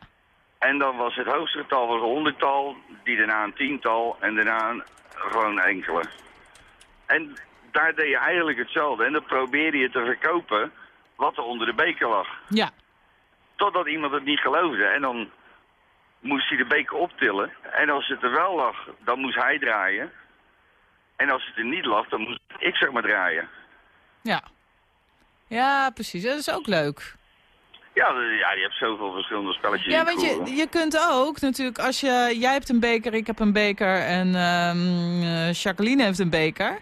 En dan was het hoogste getal was een honderdtal, die daarna een tiental en daarna een, gewoon enkele. En daar deed je eigenlijk hetzelfde. En dan probeerde je te verkopen wat er onder de beker lag. Ja. Totdat iemand het niet geloofde. En dan moest hij de beker optillen. En als het er wel lag, dan moest hij draaien. En als het er niet lag, dan moest ik zeg maar draaien. Ja. Ja, precies. Dat is ook leuk. Ja, ja je hebt zoveel verschillende spelletjes Ja, want je, je kunt ook natuurlijk, als je, jij hebt een beker, ik heb een beker en ehm, eh, Jacqueline heeft een beker.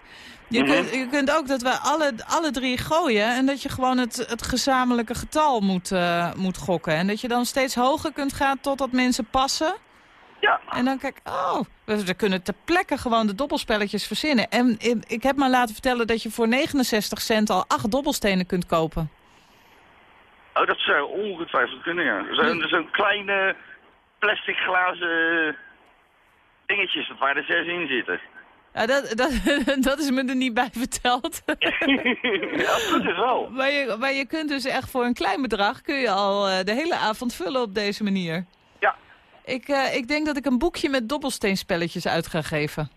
Je, Mhm. kunt, je kunt ook dat we alle, alle drie gooien en dat je gewoon het, het gezamenlijke getal moet, eh, moet gokken. En dat je dan steeds hoger kunt gaan totdat mensen passen. Ja, En dan kijk, oh, we, kunnen ter plekke gewoon de dobbelspelletjes verzinnen. En ik, heb me laten vertellen dat je voor 69 cent al acht dobbelstenen kunt kopen. Oh, dat zou ongetwijfeld kunnen, ja. Zo'n zo'n kleine plastic glazen dingetjes waar er zes in zitten. Ja, dat, dat, [laughs] dat is me er niet bij verteld. [laughs] ja, dat is wel. Maar je, maar je kunt dus echt voor een klein bedrag... kun je al eh, de hele avond vullen op deze manier. Ja, Ik, eh, ik denk dat ik een boekje met dobbelsteenspelletjes uit ga geven.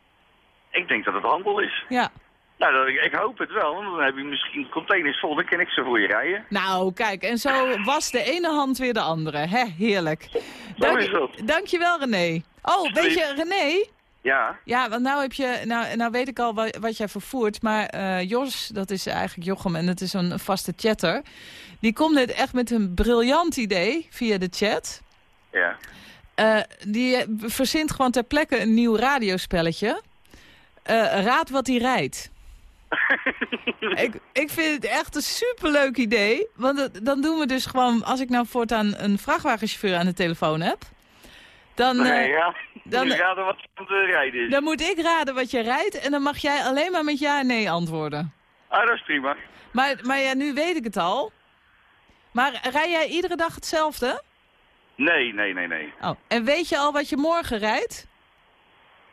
ik denk dat het handel is. Ja. Nou, dat, ik, hoop het wel, want dan heb je misschien containers vol, dan kan ik ze voor je rijden. Nou, kijk, en zo was de ene hand weer de andere. Hè, heerlijk. Dank, is dat. dankjewel, René. Oh, weet je, René... Ja, Ja, want nou, heb je, nou, nou weet ik al wa- wat jij vervoert. Maar eh, Jos, dat is eigenlijk Jochem en het is een vaste chatter. Die komt net echt met een briljant idee via de chat. ja. Eh, die verzint gewoon ter plekke een nieuw radiospelletje. Eh, raad wat hij rijdt. [laughs] ik, ik vind het echt een superleuk idee. Want het- dan doen we dus gewoon... Als ik nou voortaan een vrachtwagenchauffeur aan de telefoon heb... Dan, eh, nee, ja. dan- raden wat aan het rijden is. dan moet ik raden wat je rijdt... en dan mag jij alleen maar met ja en nee antwoorden. Ah, dat is prima. Maar, maar ja, nu weet ik het al. Maar rij jij iedere dag hetzelfde? Nee, nee, nee, nee. Oh. En weet je al wat je morgen rijdt?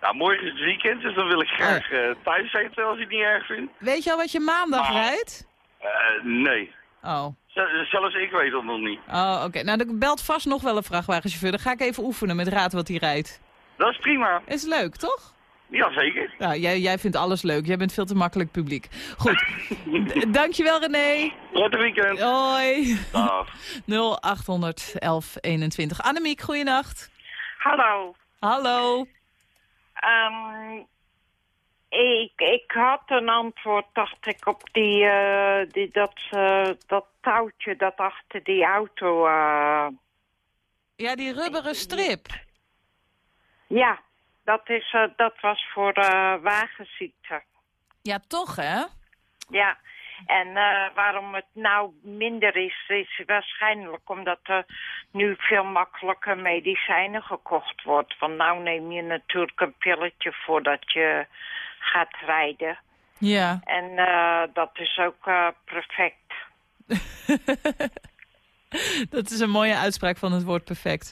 Nou, morgen is het weekend, dus dan wil ik graag uh, thuis zitten als je het niet erg vindt. Weet je al wat je maandag Maar- rijdt? Eh, nee. Oh. Z- zelfs ik weet dat nog niet. Oh, oké. Nou, er belt vast nog wel een vrachtwagenchauffeur. Dan ga ik even oefenen met raad wat hij rijdt. Dat is prima. Is leuk, toch? Jazeker. Nou, jij, jij vindt alles leuk. Jij bent veel te makkelijk publiek. Goed. [laughs] Dankjewel, René. Prettig weekend. Hoi. Dag. [laughs] 0800 1121. Annemiek, goeienacht. Hallo. Hallo. Ehm, ik, ik had een antwoord, dacht ik, op die, eh, die, dat, eh, dat touwtje dat achter die auto... eh, Ja, die rubberen strip. ja, dat, is, dat was voor wagenziekte. Ja, toch, hè? Ja, en eh, waarom het nou minder is, is waarschijnlijk omdat er nu veel makkelijker medicijnen gekocht wordt. Want nou neem je natuurlijk een pilletje voordat je gaat rijden. Ja. En eh, dat is ook eh, perfect. [laughs] [laughs] Dat is een mooie uitspraak van het woord perfect.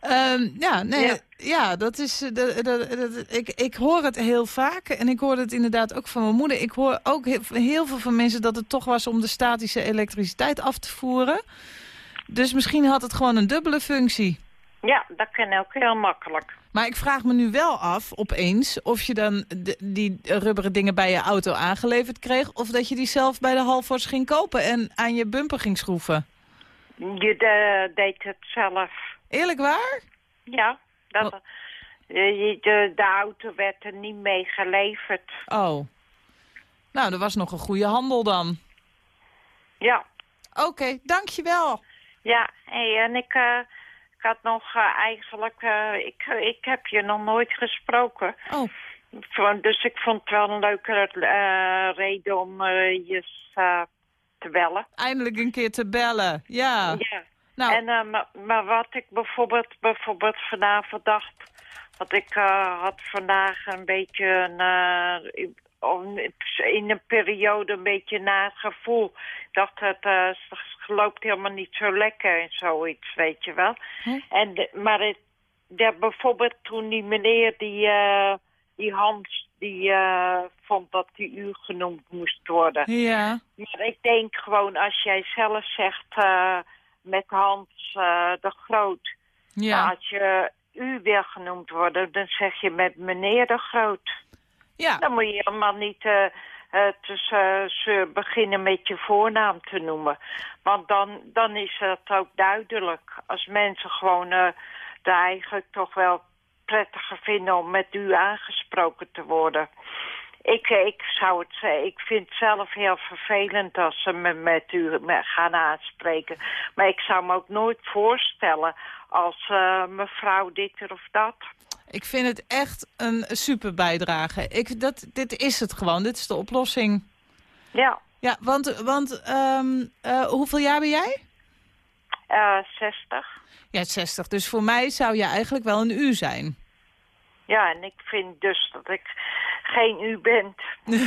Ehm, ja, nee, ja. Ja. dat is. eh, Dat, dat, dat- ik, ik hoor het heel vaak en ik hoor het inderdaad ook van mijn moeder. Ik hoor ook heel, heel veel van mensen dat het toch was om de statische elektriciteit af te voeren. Dus misschien had het gewoon een dubbele functie. Ja, dat kan ook heel makkelijk. Maar ik vraag me nu wel af, opeens, of je dan de- die rubberen dingen bij je auto aangeleverd kreeg... of dat je die zelf bij de Halfords ging kopen en aan je bumper ging schroeven. Je de- deed het zelf. Eerlijk waar? Ja, dat, Wat? eh, de, de auto werd er niet mee geleverd. Oh. Nou, dat was nog een goede handel dan. Ja, Oké, dankjewel. ja. Hey, en ik, eh, ik had nog eh, eigenlijk... eh, ik, ik heb je nog nooit gesproken. Oh, Dus ik vond het wel een leuke eh, reden om eh, je eh, te bellen. eindelijk een keer te bellen. Ja. Ja. Nou, En, eh, maar, maar wat ik bijvoorbeeld, bijvoorbeeld vanavond dacht... Want ik eh, had vandaag een beetje een... eh, in een periode een beetje naar gevoel. Ik dacht, het loopt helemaal niet zo lekker en zoiets, weet je wel. En maar het, ja, bijvoorbeeld toen die meneer, die, die Hans, die eh, vond dat die u genoemd moest worden. ja. Maar ik denk gewoon, als jij zelf zegt eh, met Hans eh, de Groot... Ja. als je u wil genoemd worden, dan zeg je met meneer de Groot. Ja. Dan moet je helemaal niet tussen, ze beginnen met je voornaam te noemen. Want dan, dan is het ook duidelijk. Als mensen gewoon het eigenlijk toch wel prettiger vinden om met u aangesproken te worden. Ik, ik zou het zeggen, ik vind het zelf heel vervelend als ze me met u gaan aanspreken. Maar ik zou me ook nooit voorstellen als eh, mevrouw dit of dat. Ik vind het echt een super bijdrage. Ik, dat, dit is het gewoon. Dit is de oplossing. Ja, Ja, want, want ehm, eh, hoeveel jaar ben jij? Eh 60. Ja, 60. Dus voor mij zou je eigenlijk wel een u zijn. Ja, en ik vind dus dat ik geen u ben. [laughs]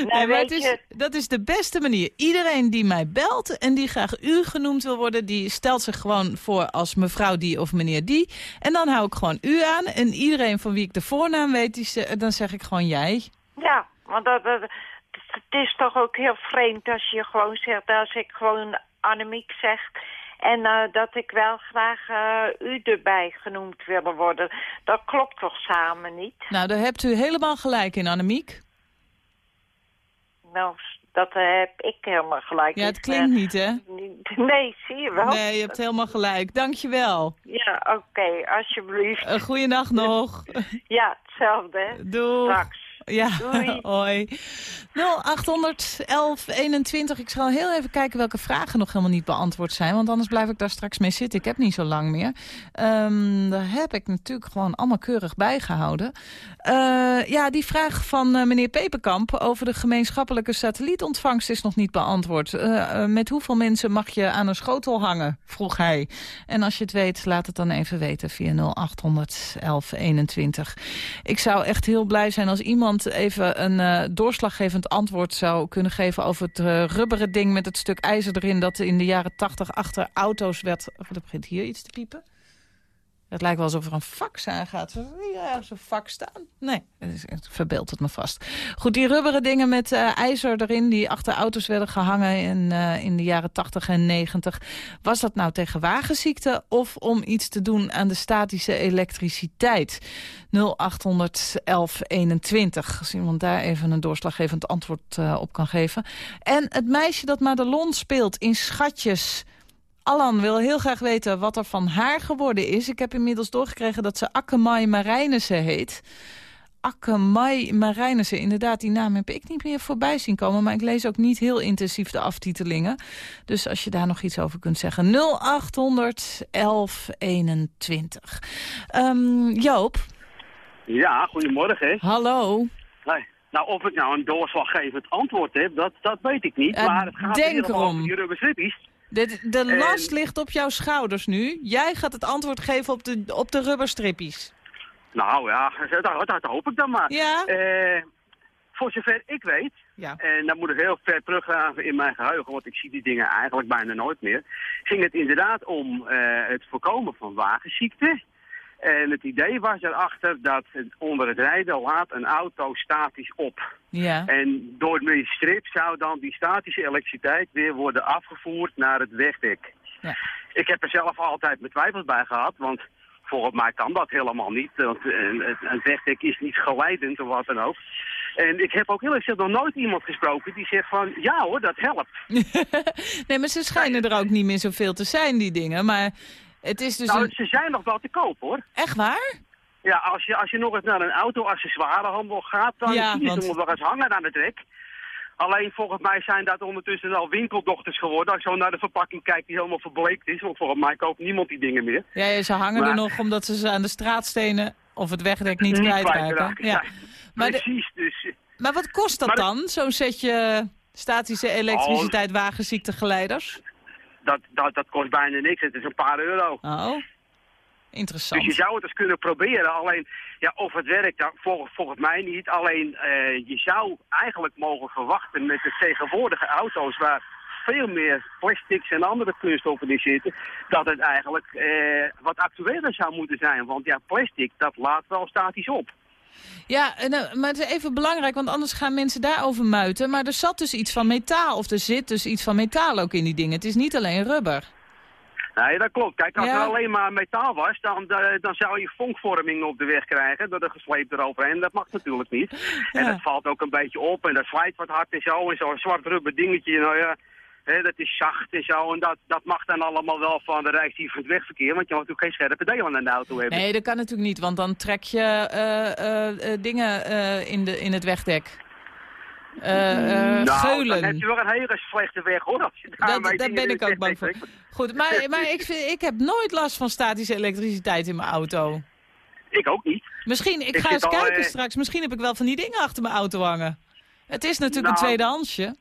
Nee, maar weet het is, je- dat is de beste manier. Iedereen die mij belt en die graag u genoemd wil worden... die stelt zich gewoon voor als mevrouw die of meneer die. En dan hou ik gewoon u aan. En iedereen van wie ik de voornaam weet, die, dan zeg ik gewoon jij. Ja, want dat, dat, het is toch ook heel vreemd als je gewoon zegt, als ik gewoon Annemiek zeg... En eh, dat ik wel graag eh, u erbij genoemd willen worden. Dat klopt toch samen niet? Nou, daar hebt u helemaal gelijk in, Annemiek. Nou, dat heb ik helemaal gelijk. Ja, het klinkt eh, niet, hè? [laughs] Nee, zie je wel. Nee, je hebt helemaal gelijk. Dankjewel. Ja, oké, alsjeblieft. Een nacht nog. [laughs] Ja, hetzelfde. Doei. Straks. Ja, Doei. [laughs] hoi. 0800 1121. Ik zal heel even kijken welke vragen nog helemaal niet beantwoord zijn. Want anders blijf ik daar straks mee zitten. Ik heb niet zo lang meer. Ehm daar heb ik natuurlijk gewoon allemaal keurig bijgehouden. Eh, ja, die vraag van eh, meneer Peperkamp over de gemeenschappelijke satellietontvangst is nog niet beantwoord. Eh, met hoeveel mensen mag je aan een schotel hangen, vroeg hij. En als je het weet, laat het dan even weten via 0800 1121. Ik zou echt heel blij zijn als iemand even een eh, doorslaggevend antwoord zou kunnen geven over het eh, rubberen ding met het stuk ijzer erin dat in de jaren 80 achter auto's werd... Oh, er begint hier iets te piepen. Het lijkt wel alsof er een fax aangaat. Ja, zo'n fax staan. Nee, het verbeeldt het me vast. Goed, die rubberen dingen met uh, ijzer erin... die achter auto's werden gehangen in, uh, in de jaren 80 en 90. Was dat nou tegen wagenziekte... of om iets te doen aan de statische elektriciteit? 0800 1121. Als iemand daar even een doorslaggevend antwoord uh, op kan geven. En het meisje dat Madelon speelt in Schatjes... Allan wil heel graag weten wat er van haar geworden is. Ik heb inmiddels doorgekregen dat ze Akemai Marijnissen heet. Akemai Marijnissen, inderdaad, die naam heb ik niet meer voorbij zien komen. Maar ik lees ook niet heel intensief de aftitelingen. Dus als je daar nog iets over kunt zeggen. 0800 1121. Um, Joop? Ja, goedemorgen. Hallo. Hey. Nou, of ik nou een doorslaggevend antwoord heb, dat, dat weet ik niet. Uh, maar het gaat denk erom. over die rubberstrippies. De, de En- last ligt op jouw schouders nu. Jij gaat het antwoord geven op de, op de rubberstrippies. Nou ja, [laughs] dat, dat hoop ik dan maar. Ja? Eh, voor zover ik weet, Ja. en dan moet ik heel ver teruggraven in mijn geheugen, want ik zie die dingen eigenlijk bijna nooit meer, ging het inderdaad om eh, het voorkomen van wagenziekten. En het idee was erachter dat het- onder het rijden laat een auto statisch op. Ja. En door die strip zou dan die statische elektriciteit weer worden afgevoerd naar het wegdek. Ja. Ik heb er zelf altijd mijn twijfels bij gehad, want volgens mij kan dat helemaal niet. Want een, een wegdek is niet geleidend of wat dan ook. En ik heb ook heel gezegd nog nooit iemand gesproken die zegt van, ja hoor, dat helpt. [laughs] nee, maar ze schijnen er ook niet meer zoveel te zijn, die dingen. Maar het is dus nou, een... ze zijn nog wel te koop hoor. Echt waar? Ja, als je, als je nog eens naar een auto-accessoirehandel gaat, dan Ja, zie je want- ze nog wel eens hangen aan het rek. Alleen volgens mij zijn dat ondertussen al winkeldochters geworden. Als je zo naar de verpakking kijkt die helemaal verbleekt is. Want volgens mij koopt niemand die dingen meer. Ja, ze hangen er nog omdat ze ze aan de straatstenen of het wegdek niet Niet kwijtraken. Ja. ja. Maar, de- Precies, dus... maar wat kost dat Maar dan, zo'n setje statische elektriciteit wagenziektegeleiders? Dat, dat, dat kost bijna niks. Het is een paar euro. Oh, interessant. Dus je zou het eens kunnen proberen. Alleen, ja, of het werkt, volgens mij niet. Alleen, eh, je zou eigenlijk mogen verwachten met de tegenwoordige auto's... waar veel meer plastics en andere kunststoffen in zitten... dat het eigenlijk eh, wat actueler zou moeten zijn. Want ja, plastic, dat laat wel statisch op. Ja, eh, maar het is even belangrijk, want anders gaan mensen daarover muiten. Maar er zat dus iets van metaal, of er zit dus iets van metaal ook in die dingen. Het is niet alleen rubber. Nee, dat klopt. Kijk, als Ja. het alleen maar metaal was, dan, eh, dan zou je vonkvorming op de weg krijgen door de gesleept eroverheen. Dat mag natuurlijk niet. [laughs] En dat valt ook een beetje op en dat slijt wat hard en zo. En zo'n zwart rubber dingetje, nou ja, dat is zacht en zo. En dat, dat mag dan allemaal wel van de reisdier van het wegverkeer, want je mag natuurlijk geen scherpe delen aan de auto hebben. Nee, dat kan natuurlijk niet, want dan trek je eh, eh, eh, dingen in, de, in het wegdek. Nou, dan geulen. heb je wel een hele slechte weg hoor. Als je Dat, daarmee daar ben ik ook bang voor. Goed, maar, maar ik, vind, ik heb nooit last van statische elektriciteit in mijn auto. Ik ook niet. Misschien, ik, Ik ga eens kijken straks. Misschien heb ik wel van die dingen achter mijn auto hangen. Het is natuurlijk een Nou, tweedehandsje.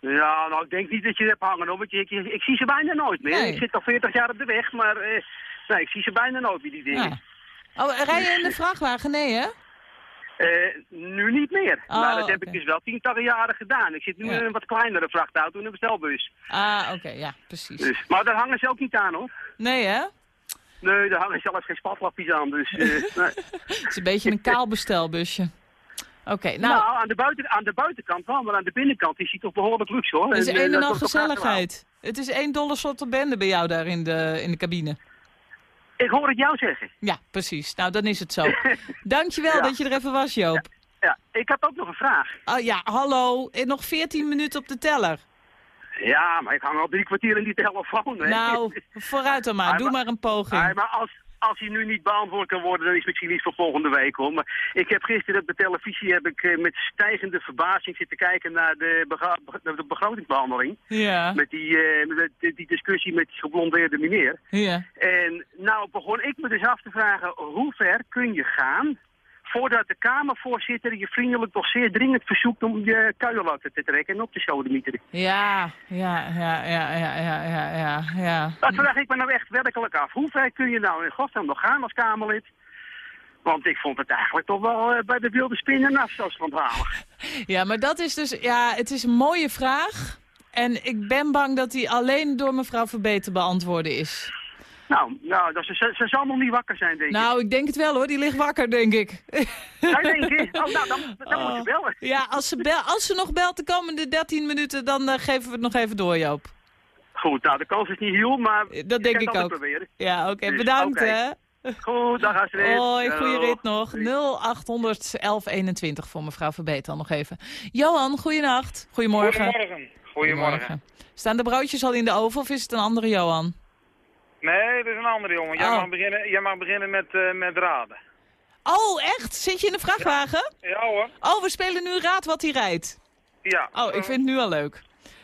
Ja, nou, ik denk niet dat je het hebt hangen hoor, want ik, ik zie ze bijna nooit meer. Nee. Ik zit al 40 jaar op de weg, maar eh, nee, ik zie ze bijna nooit meer, die dingen. Ja. Oh, rij je in de vrachtwagen? Nee, hè? Eh, nu niet meer. Oh, maar dat heb ik dus wel tientallen jaren gedaan. Ik zit nu Ja. in een wat kleinere vrachtauto in een bestelbus. Ah, oké, ja, precies. Dus, maar daar hangen ze ook niet aan hoor. Nee, hè? Nee, daar hangen zelfs geen spatlapjes aan. Dus, eh, [laughs] nee. Het is een beetje een [laughs] kaal bestelbusje. Oké, nou, nou, aan, de buiten, aan de buitenkant wel, maar aan de binnenkant is hij toch behoorlijk luxe hoor. het is En, eh, een en dat al gezelligheid. Het is één dolle soort bende bij jou daar in de, in de cabine. Ik hoor het jou zeggen. Ja, precies. Nou, dan is het zo. [laughs] Dankjewel Ja. dat je er even was, Joop. Ja, ik had ook nog een vraag. Oh ja, hallo. En nog 14 minuten op de teller. Ja, maar ik hang al drie kwartier in die telefoon. hè. Nou, vooruit dan maar. Doe maar- maar een poging. Maar als, als hij nu niet beantwoord kan worden, dan is het misschien iets voor volgende week hoor. Maar ik heb gisteren op de televisie heb ik, eh, met stijgende verbazing zitten kijken naar de, de begrotingsbehandeling. Ja, Met die, eh, met die, die discussie met die geblondeerde meneer. ja. En nou begon ik me dus af te vragen, hoe ver kun je gaan voordat de Kamervoorzitter je vriendelijk toch zeer dringend verzoekt om je kuienlatten te trekken en op te sodemieteren. Ja, ja, ja, ja, ja, ja, ja, ja. Dat vraag ik me nou echt werkelijk af. Hoe ver kun je nou in godsnaam nog gaan als Kamerlid? Want ik vond het eigenlijk toch wel eh, bij de wilde spinnen van zo schandalig. [laughs] Ja, maar dat is dus, ja, het is een mooie vraag. En ik ben bang dat die alleen door mevrouw Verbeter beantwoorden is. Nou, nou dat ze, ze, ze zal nog niet wakker zijn, denk ik. Nou, ik denk het wel hoor. Die ligt wakker, denk ik. Ja, denk ik. Oh, nou, dan, dan moet je bellen. Ja, als ze, bel, als ze nog belt de komende 13 minuten, dan eh, geven we het nog even door, Joop. Goed, nou, de kans is niet heel, maar... Dat denk ik ook. Proberen. Ja, oké. Dus, bedankt, hè. Goed, dag Astrid. Hoi, goede rit nog. 0800 1121 voor mevrouw Verbeet al nog even. Johan, goeienacht. Goedemorgen. Goedemorgen. Goedemorgen. Staan de broodjes al in de oven of is het een andere Johan? Nee, dat is een andere jongen. Jij, Oh. mag, beginnen, jij mag beginnen met, eh, met raden. Oh, echt? Zit je in de vrachtwagen? Ja hoor. Oh, we spelen nu Raad wat hij rijdt. Ja. Oh, ik vind het nu al leuk.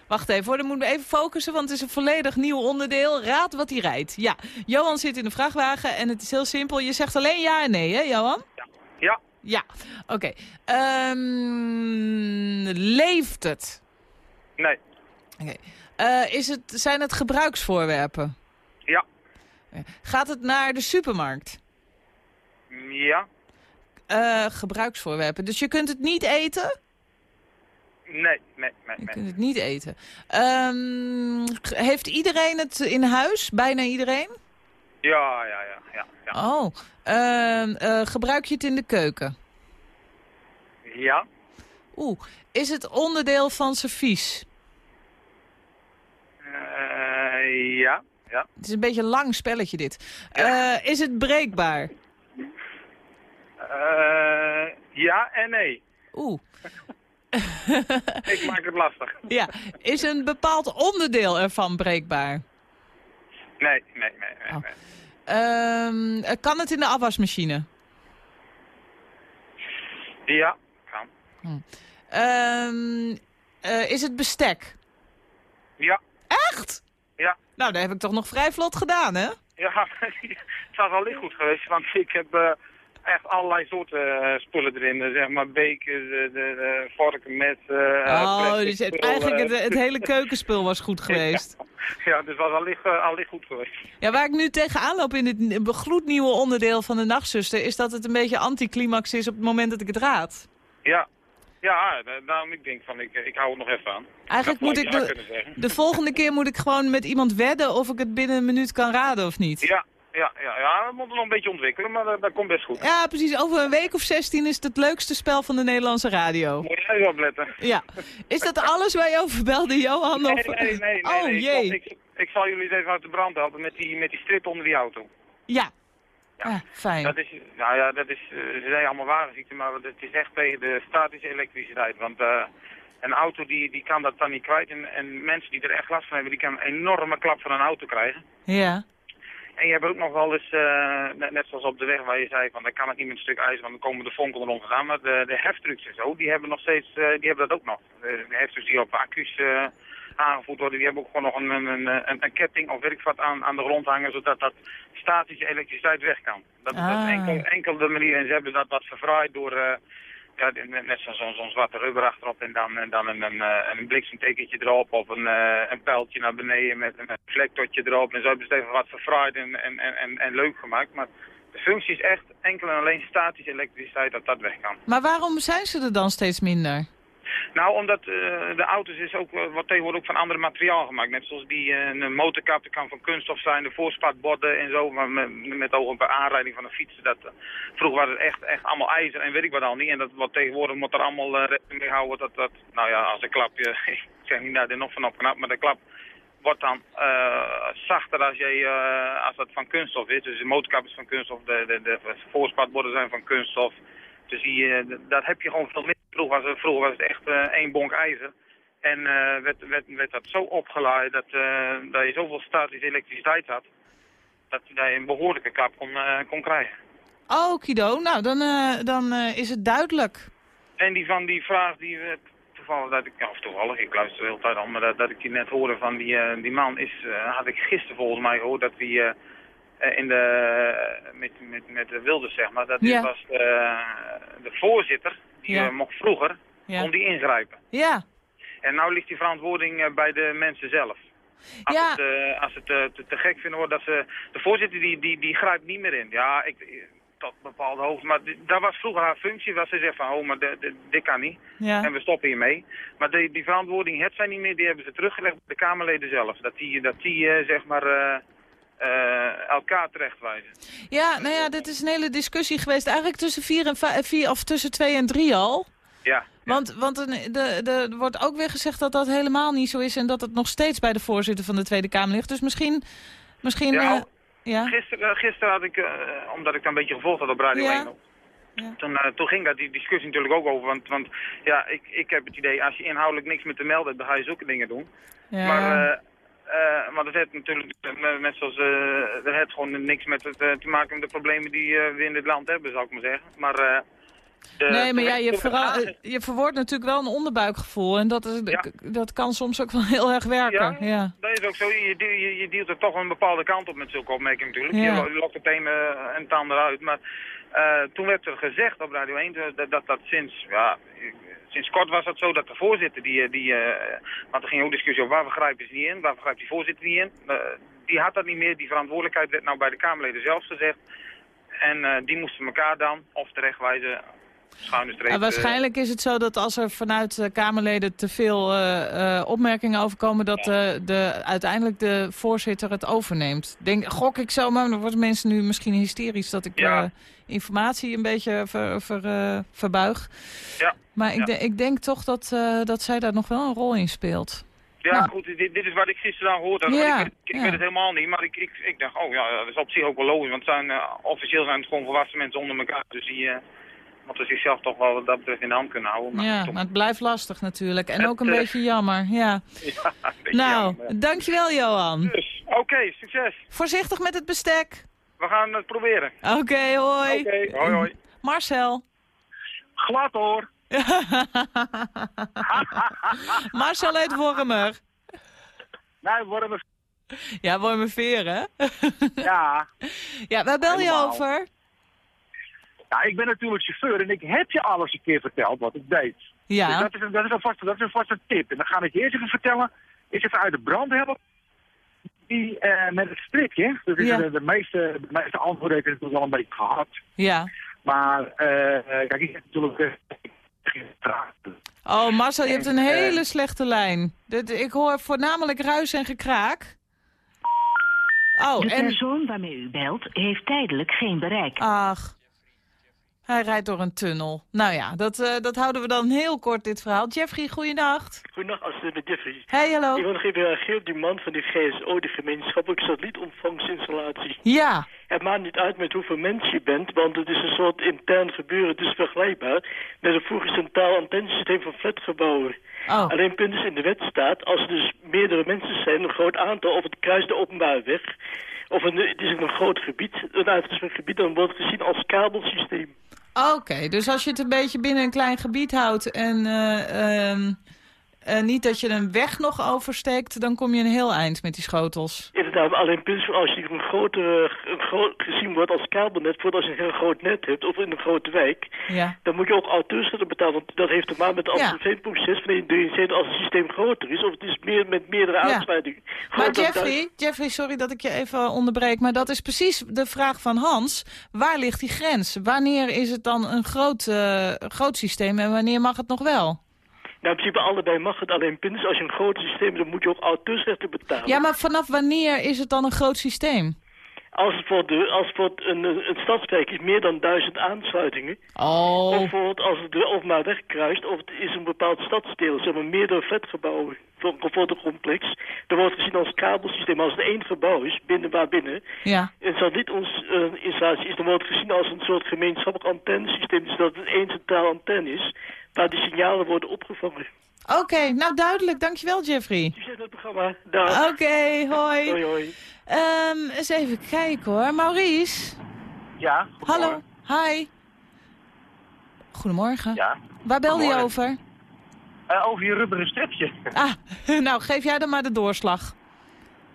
Wacht even hoor, dan moeten we even focussen, want het is een volledig nieuw onderdeel. Raad wat hij rijdt. Ja, Johan zit in de vrachtwagen en het is heel simpel. Je zegt alleen ja en nee, hè Johan? Ja. Ja, oké. Ehm, leeft het? Nee. Oké. Eh, is het, zijn het gebruiksvoorwerpen? Gaat het naar de supermarkt? Ja. Eh, gebruiksvoorwerpen. Dus je kunt het niet eten? Nee, nee, nee. Je kunt het niet eten. Ehm, heeft iedereen het in huis? Bijna iedereen? Ja, ja, ja. ja, ja. Oh. Ehm, eh, gebruik je het in de keuken? Ja. Oeh. Is het onderdeel van servies? Eh, ja. Ja. Het is een beetje een lang spelletje dit. Eh, is het breekbaar? Eh, ja en nee. Oeh. [laughs] Ik maak het lastig. Ja. Is een bepaald onderdeel ervan breekbaar? Nee, nee, nee. nee, Oh. nee. Ehm, eh, kan het in de afwasmachine? Ja. Kan. Ehm, eh, is het bestek? Ja. Echt? Ja. Nou, dat heb ik toch nog vrij vlot gedaan, hè? Ja, [laughs] het was al licht goed geweest, want ik heb eh, echt allerlei soorten eh, spullen erin. Eh, zeg maar bekers, de, de, vorken met... oh, dus het, eigenlijk het, het hele [laughs] keukenspul was goed geweest. Ja, dus het was al licht, al licht goed geweest. Ja, waar ik nu tegenaan loop in dit gloednieuwe onderdeel van de nachtzuster... is dat het een beetje anticlimax is op het moment dat ik het raad. Ja, ja da- daarom ik denk van, ik, ik hou het nog even aan. Eigenlijk moet ik de, de volgende keer moet ik gewoon met iemand wedden... of ik het binnen een minuut kan raden of niet. Ja, ja, ja, ja, we moeten nog een beetje ontwikkelen, maar dat, dat komt best goed. Ja, precies. Over een week of 16 is het het leukste spel van de Nederlandse radio. Moet jij opletten. Ja. Is dat alles waar je over belde, Johan? Nee, Of... nee, nee, nee. oh, nee. jee. Ik, ik, ik zal jullie eens even uit de brand helpen met die, met die strip onder die auto. Ja. Ah, fijn. Dat is, nou ja, dat is, eh, ze zijn allemaal wagenziekten, maar het is echt tegen de statische elektriciteit. Want eh, een auto die, die kan dat dan niet kwijt. En, en mensen die er echt last van hebben, die kunnen een enorme klap van een auto krijgen. Ja. En je hebt ook nog wel eens, eh, net, net zoals op de weg waar je zei, van dan kan het niet met een stuk ijs, want dan komen de vonken erom gedaan. Maar de, de heftrucks en zo, die hebben nog steeds, die hebben dat ook nog. De, de heftrucks die op accu's aangevoerd worden, die hebben ook gewoon nog een, een, een, ketting of wat aan, aan de grond hangen, zodat dat statische elektriciteit weg kan. Dat, dat Ah. is enkel, enkel de manier, en ze hebben dat wat verfraaid door... eh, ja, net zo'n zo'n zwarte rubber achterop en dan, en dan een, een, eh, een bliksemtekentje erop of een, eh, een pijltje naar beneden met een reflectortje erop. En zo hebben ze het even wat verfraaid en, en, en, en leuk gemaakt. Maar de functie is echt enkel en alleen statische elektriciteit dat dat weg kan. Maar waarom zijn ze er dan steeds minder? Nou, omdat eh, de auto's is ook, eh, wat tegenwoordig ook van andere materiaal gemaakt. Net zoals die eh, een motorkap, kan van kunststof zijn, de voorspatborden en zo. Maar met, met oog op aanrijding van een fiets. Dat, vroeger was het echt, echt allemaal ijzer en weet ik wat al niet. En dat wat tegenwoordig moet er allemaal rekening mee houden. Dat, dat, nou ja, als een klapje, [laughs] ik zeg niet dat er nog van opknapt, maar de klap wordt dan zachter als, als dat van kunststof is. Dus de motorkap is van kunststof, de, de, de voorspatborden zijn van kunststof. Dus die, dat heb je gewoon veel minder. Vroeger was, het- vroeger was het echt eh, één bonk ijzer. En eh, werd, werd, werd dat zo opgeladen dat, eh, dat je zoveel statische elektriciteit had. Dat, je een behoorlijke klap kon, kon krijgen. Oh, Kido. Nou, dan, dan is het duidelijk. En die van die vraag die we toevallig, dat ik, of toevallig, ik luister de hele tijd al, maar dat, dat ik die net hoorde van die, die man is, had ik gisteren volgens mij gehoord dat eh, in de, met, met, met de Wilders zeg maar, dat dit Ja. was de, de voorzitter, die Ja. eh, mocht vroeger, Ja. kon die ingrijpen. Ja. En nou ligt die verantwoording eh, bij de mensen zelf. Als Ja. het, eh, als het eh, te, te gek vinden wordt dat ze... De voorzitter die, die, die grijpt niet meer in. Ja, ik, eh, tot bepaalde hoogte. Maar dat was vroeger haar functie. Was ze zegt van, oh, maar de, de- dit kan niet. Ja. En we stoppen hiermee. Maar die, die verantwoording heeft zij niet meer. Die hebben ze teruggelegd bij de Kamerleden zelf. Dat die, dat die eh, zeg maar... eh, eh, elkaar terechtwijzen. Ja, nou ja, dit is een hele discussie geweest. Eigenlijk tussen vier en vier, of tussen twee en drie al. Ja. Want, want een- de, de, er wordt ook weer gezegd dat dat helemaal niet zo is... en dat het nog steeds bij de voorzitter van de Tweede Kamer ligt. Dus misschien... misschien Ja, eh, ja. Gisteren, eh, gisteren had ik, omdat ik dat een beetje gevolgd had op Radio Ja. 1 ook, Toen, toen ging daar die discussie natuurlijk ook over. Want, want ja, ik, ik heb het idee, als je inhoudelijk niks meer te melden hebt, dan ga je zulke dingen doen. Ja. Maar, eh, maar dat heeft natuurlijk, net zoals, eh dat heeft gewoon niks met het, eh, te maken met de problemen die we in dit land hebben, zou ik maar zeggen. Maar, de- nee, maar ja, je, verwoordt natuurlijk wel een onderbuikgevoel. En dat, is, dat kan soms ook wel [laughs] heel erg werken. Ja. Dat is ook zo. Je, je, je, deelt er toch een bepaalde kant op met zulke opmerkingen natuurlijk. Ja. Je lo- lokt het een en het ander uit. Maar toen werd er gezegd op Radio 1 dat dat, dat sinds, ja, sinds kort was het zo dat de voorzitter, die, eh, die, eh, want er ging ook discussie over waar begrijpen ze niet in, waar begrijpt die voorzitter niet in. Eh, die had dat niet meer. Die verantwoordelijkheid werd nou bij de Kamerleden zelf gezegd. En die moesten elkaar dan, of terechtwijzen, eh, waarschijnlijk is het zo dat als er vanuit Kamerleden te veel opmerkingen overkomen... dat de, uiteindelijk de voorzitter het overneemt. Denk, gok ik zo, maar dan worden mensen nu misschien hysterisch... dat ik Ja. Informatie een beetje ver, ver, eh, verbuig. Ja. Maar ik, Ja. ik denk toch dat, eh, dat zij daar nog wel een rol in speelt. Ja, Nou. goed, dit, dit is wat ik gisteren aan hoorde. Ja, ik, weet- ik ja. weet het helemaal niet, maar ik, ik, ik dacht, oh ja, dat is op zich ook wel logisch. Want zijn, eh, officieel zijn het gewoon volwassen mensen onder elkaar. Dus die moeten zichzelf toch wel wat dat betreft in de hand kunnen houden. Maar ja, toch- maar het blijft lastig natuurlijk. En Het, [laughs] ook een beetje jammer, ja. [laughs] Ja, een beetje Nou, jammer, dankjewel Johan. Dus, oké, succes. Voorzichtig met het bestek. We gaan het proberen. Oké, hoi. Oké, hoi hoi. Marcel. Glad hoor. [laughs] Marcel uit Wormer. Nee, Wormer. Ja, Wormerveer, hè? [laughs] Ja. Ja, waar bel je Helemaal. over? Ja, ik ben natuurlijk chauffeur en ik heb je alles een keer verteld wat ik deed. Ja. Dus dat is, een, dat, is een vaste, dat is een vaste tip. En dan ga ik je eerst even vertellen. Is even uit de brand hebben. Die eh, met het stripje. Dus Ja. de, de, meeste, de meeste antwoorden heb ik natuurlijk wel een beetje gehad. Ja. Maar eh, eh, kijk, ik heb natuurlijk... Oh, Marcel, je hebt een hele slechte lijn. Dit, ik hoor voornamelijk ruis en gekraak. Oh, de en... persoon waarmee u belt heeft tijdelijk geen bereik. Ach, hij rijdt door een tunnel. Nou ja, dat, eh, dat houden we dan heel kort, dit verhaal. Jeffrey, goeienacht. Goedendag, Astrid met Jeffrey. Hey, hallo. Ik wil nog even reageren op die man van die GSO, de gemeenschappelijke satellietontvangsinstallatie. Ja. Het maakt niet uit met hoeveel mensen je bent, want het is een soort intern gebeuren. Het is vergelijkbaar met een vroeger centraal antennesysteem van flatgebouwen. Oh. Alleen het punt is in de wet staat, als er dus meerdere mensen zijn, een groot aantal, of het kruist de openbare weg, of een, het is een groot gebied, een uitgestreekt gebied, dan wordt het gezien als kabelsysteem. Oké, dus als je het een beetje binnen een klein gebied houdt en ehm, eh, niet dat je een weg nog oversteekt, dan kom je een heel eind met die schotels. Inderdaad, alleen als je een grotere, een groot, gezien wordt als kabelnet, voor als je een heel groot net hebt, of in een grote wijk, Ja. dan moet je ook auteursrechten betalen. Want dat heeft te maken met het Ja. van de als het systeem groter is, of het is meer met meerdere Ja. aansluitingen. Maar Jeffrey, Jeffrey, sorry dat ik je even onderbreek, maar dat is precies de vraag van Hans. Waar ligt die grens? Wanneer is het dan een groot, eh, groot systeem en wanneer mag het nog wel? Nou, in principe allebei mag het. Alleen punt is, als je een groter systeem hebt, dan moet je ook auteursrechten betalen. Ja, maar vanaf wanneer is het dan een groot systeem? Als het voor, de, als het voor een, een stadswijk is meer dan duizend aansluitingen. Oh. Of bijvoorbeeld als het de openbaar weg kruist, of het is een bepaald stadsdeel, zeg maar meerdere flatgebouwen voor, voor de complex. Dan wordt het gezien als kabelsysteem. Als het één gebouw is, binnen waar binnen, Ja. en ons eh, installatie is, dan wordt het gezien als een soort gemeenschappelijk antennesysteem. Dus dat het één centraal antenne is, waar die signalen worden opgevangen. Oké, nou duidelijk. Dankjewel, Jeffrey. Succes met het programma. Dag. Oké, hoi. Hoi, hoi. Ehm, eens even kijken hoor. Maurice? Ja, Hallo. Hi. Goedemorgen. Ja. Waar belde je over? Eh, over je rubberen stripje. [laughs] Ah, nou geef jij dan maar de doorslag.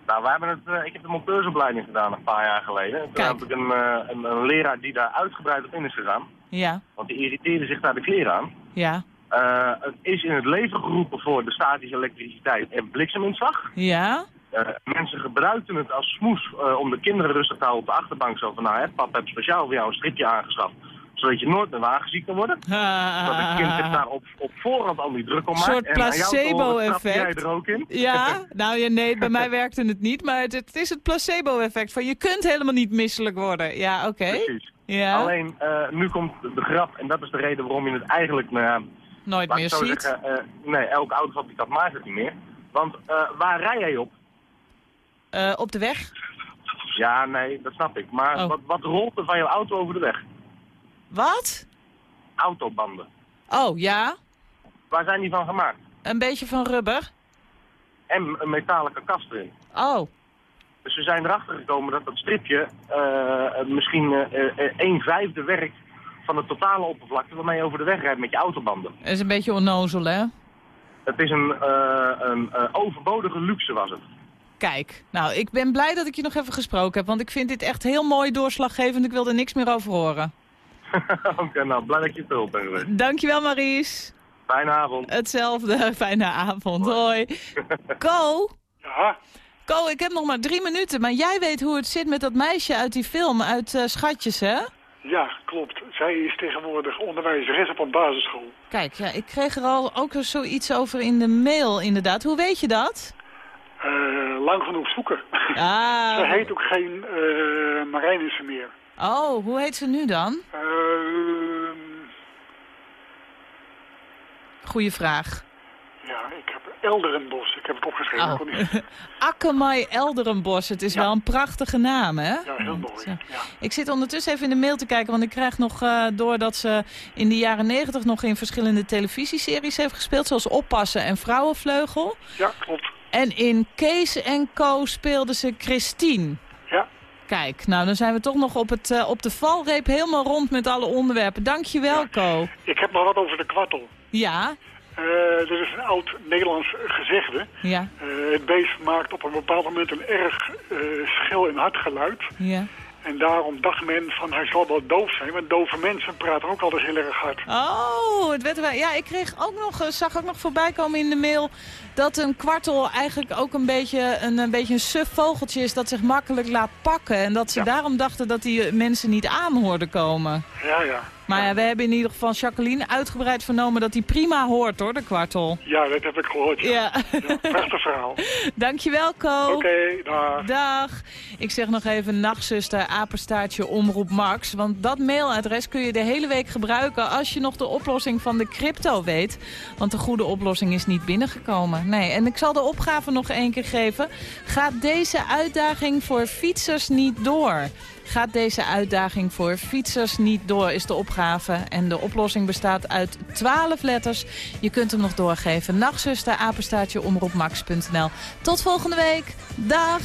Nou, wij hebben het, eh, ik heb de monteursopleiding gedaan een paar jaar geleden. Toen Kijk. heb ik een, eh, een, een leraar die daar uitgebreid op in is gegaan. Ja, Want die irriteerde zich daar de kleren aan. Ja, Eh, het is in het leven geroepen voor de statische elektriciteit en blikseminslag. ja. Eh, mensen gebruikten het als smoes eh, om de kinderen rustig te houden op de achterbank. Zo van, nou hè, pap heeft speciaal voor jou een stripje aangeschaft. Zodat je nooit meer wagenziek kan worden. Dat het kind zich daar op, op voorhand al niet druk om Een maakt. soort En aan jou te horen, trap jij placebo-effect. er ook in. Ja, [laughs] nou ja, nee, bij mij werkte het niet. Maar het, het is het placebo-effect van je kunt helemaal niet misselijk worden. Ja, oké. Precies. Ja. Alleen, eh, nu komt de grap, en dat is de reden waarom je het eigenlijk, ja, Nooit meer ziet. zeggen, eh, nee, elke autofabrikant maakt het niet meer. Want eh, waar rij jij op? Op de weg? Ja, nee, dat snap ik. Maar Oh. wat, wat rolt er van jouw auto over de weg? Wat? Autobanden. Oh, ja. Waar zijn die van gemaakt? Een beetje van rubber. En een metalen kast erin. Oh. Dus we zijn erachter gekomen dat dat stripje eh, misschien eh, eh, een vijfde werkt van de totale oppervlakte waarmee je over de weg rijdt met je autobanden. Dat is een beetje onnozel, hè? Het is een, eh, een eh, overbodige luxe was het. Kijk, nou, ik ben blij dat ik je nog even gesproken heb. Want ik vind dit echt heel mooi doorslaggevend. Ik wil er niks meer over horen. [laughs] Oké, nou, blij dat je te hulp bent geweest. Dankjewel, Maries. Fijne avond. Hetzelfde. [laughs] Fijne avond. Hoi. [laughs] Ko? Ja? Ko, ik heb nog maar drie minuten. Maar jij weet hoe het zit met dat meisje uit die film, uit eh, Schatjes, hè? Ja, klopt. Zij is tegenwoordig onderwijzeres op een basisschool. Kijk, ja, ik kreeg er al ook zoiets over in de mail, inderdaad. Hoe weet je dat? Eh, lang genoeg zoeken. Ah. [laughs] Ze heet ook geen eh Marijnissen meer. Oh, hoe heet ze nu dan? Ehm, Goeie vraag. ja, ik Elderenbos. Ik heb het opgeschreven. Oh. niet- [laughs] Akkermai Elderenbos. Het is wel een prachtige naam, hè? Ja, heel mooi. Ja. Ik zit ondertussen even in de mail te kijken, want ik krijg nog eh, door dat ze in de jaren negentig nog in verschillende televisieseries heeft gespeeld, zoals Oppassen en Vrouwenvleugel. Ja, klopt. En in Kees en Co speelde ze Christine. Ja. Kijk, nou dan zijn we toch nog op, het, eh, op de valreep helemaal rond met alle onderwerpen. Dankjewel, Co. Ik heb nog wat over de kwartel. Ja, Eh, er is een oud Nederlands gezegde. ja, Eh, het beest maakt op een bepaald moment een erg eh, schil en hard geluid. ja. En daarom dacht men van hij zal wel doof zijn. Want dove mensen praten ook altijd heel erg hard. Oh, het werd wel. Ja, ik kreeg ook nog, zag ook nog voorbij komen in de mail dat een kwartel eigenlijk ook een beetje een, een beetje een suf vogeltje is dat zich makkelijk laat pakken. En dat ze daarom dachten dat die eh, mensen niet aan hoorden komen. Ja, ja. Maar ja, we hebben in ieder geval Jacqueline uitgebreid vernomen dat hij prima hoort hoor, de kwartel. Ja, dat heb ik gehoord. Ja. Ja. Prachtig verhaal. [laughs] Dankjewel, Co. Oké, dag. Dag. Ik zeg nog even nachtzuster, apenstaartje, omroep Max. Want dat mailadres kun je de hele week gebruiken als je nog de oplossing van de crypto weet. Want de goede oplossing is niet binnengekomen. Nee, en ik zal de opgave nog één keer geven. Gaat deze uitdaging voor fietsers niet door? Gaat deze uitdaging voor fietsers niet door, is de opgave. En de oplossing bestaat uit 12 letters. Je kunt hem nog doorgeven. Nachtzuster, apenstaartje, omroepmax.nl. Tot volgende week. Dag!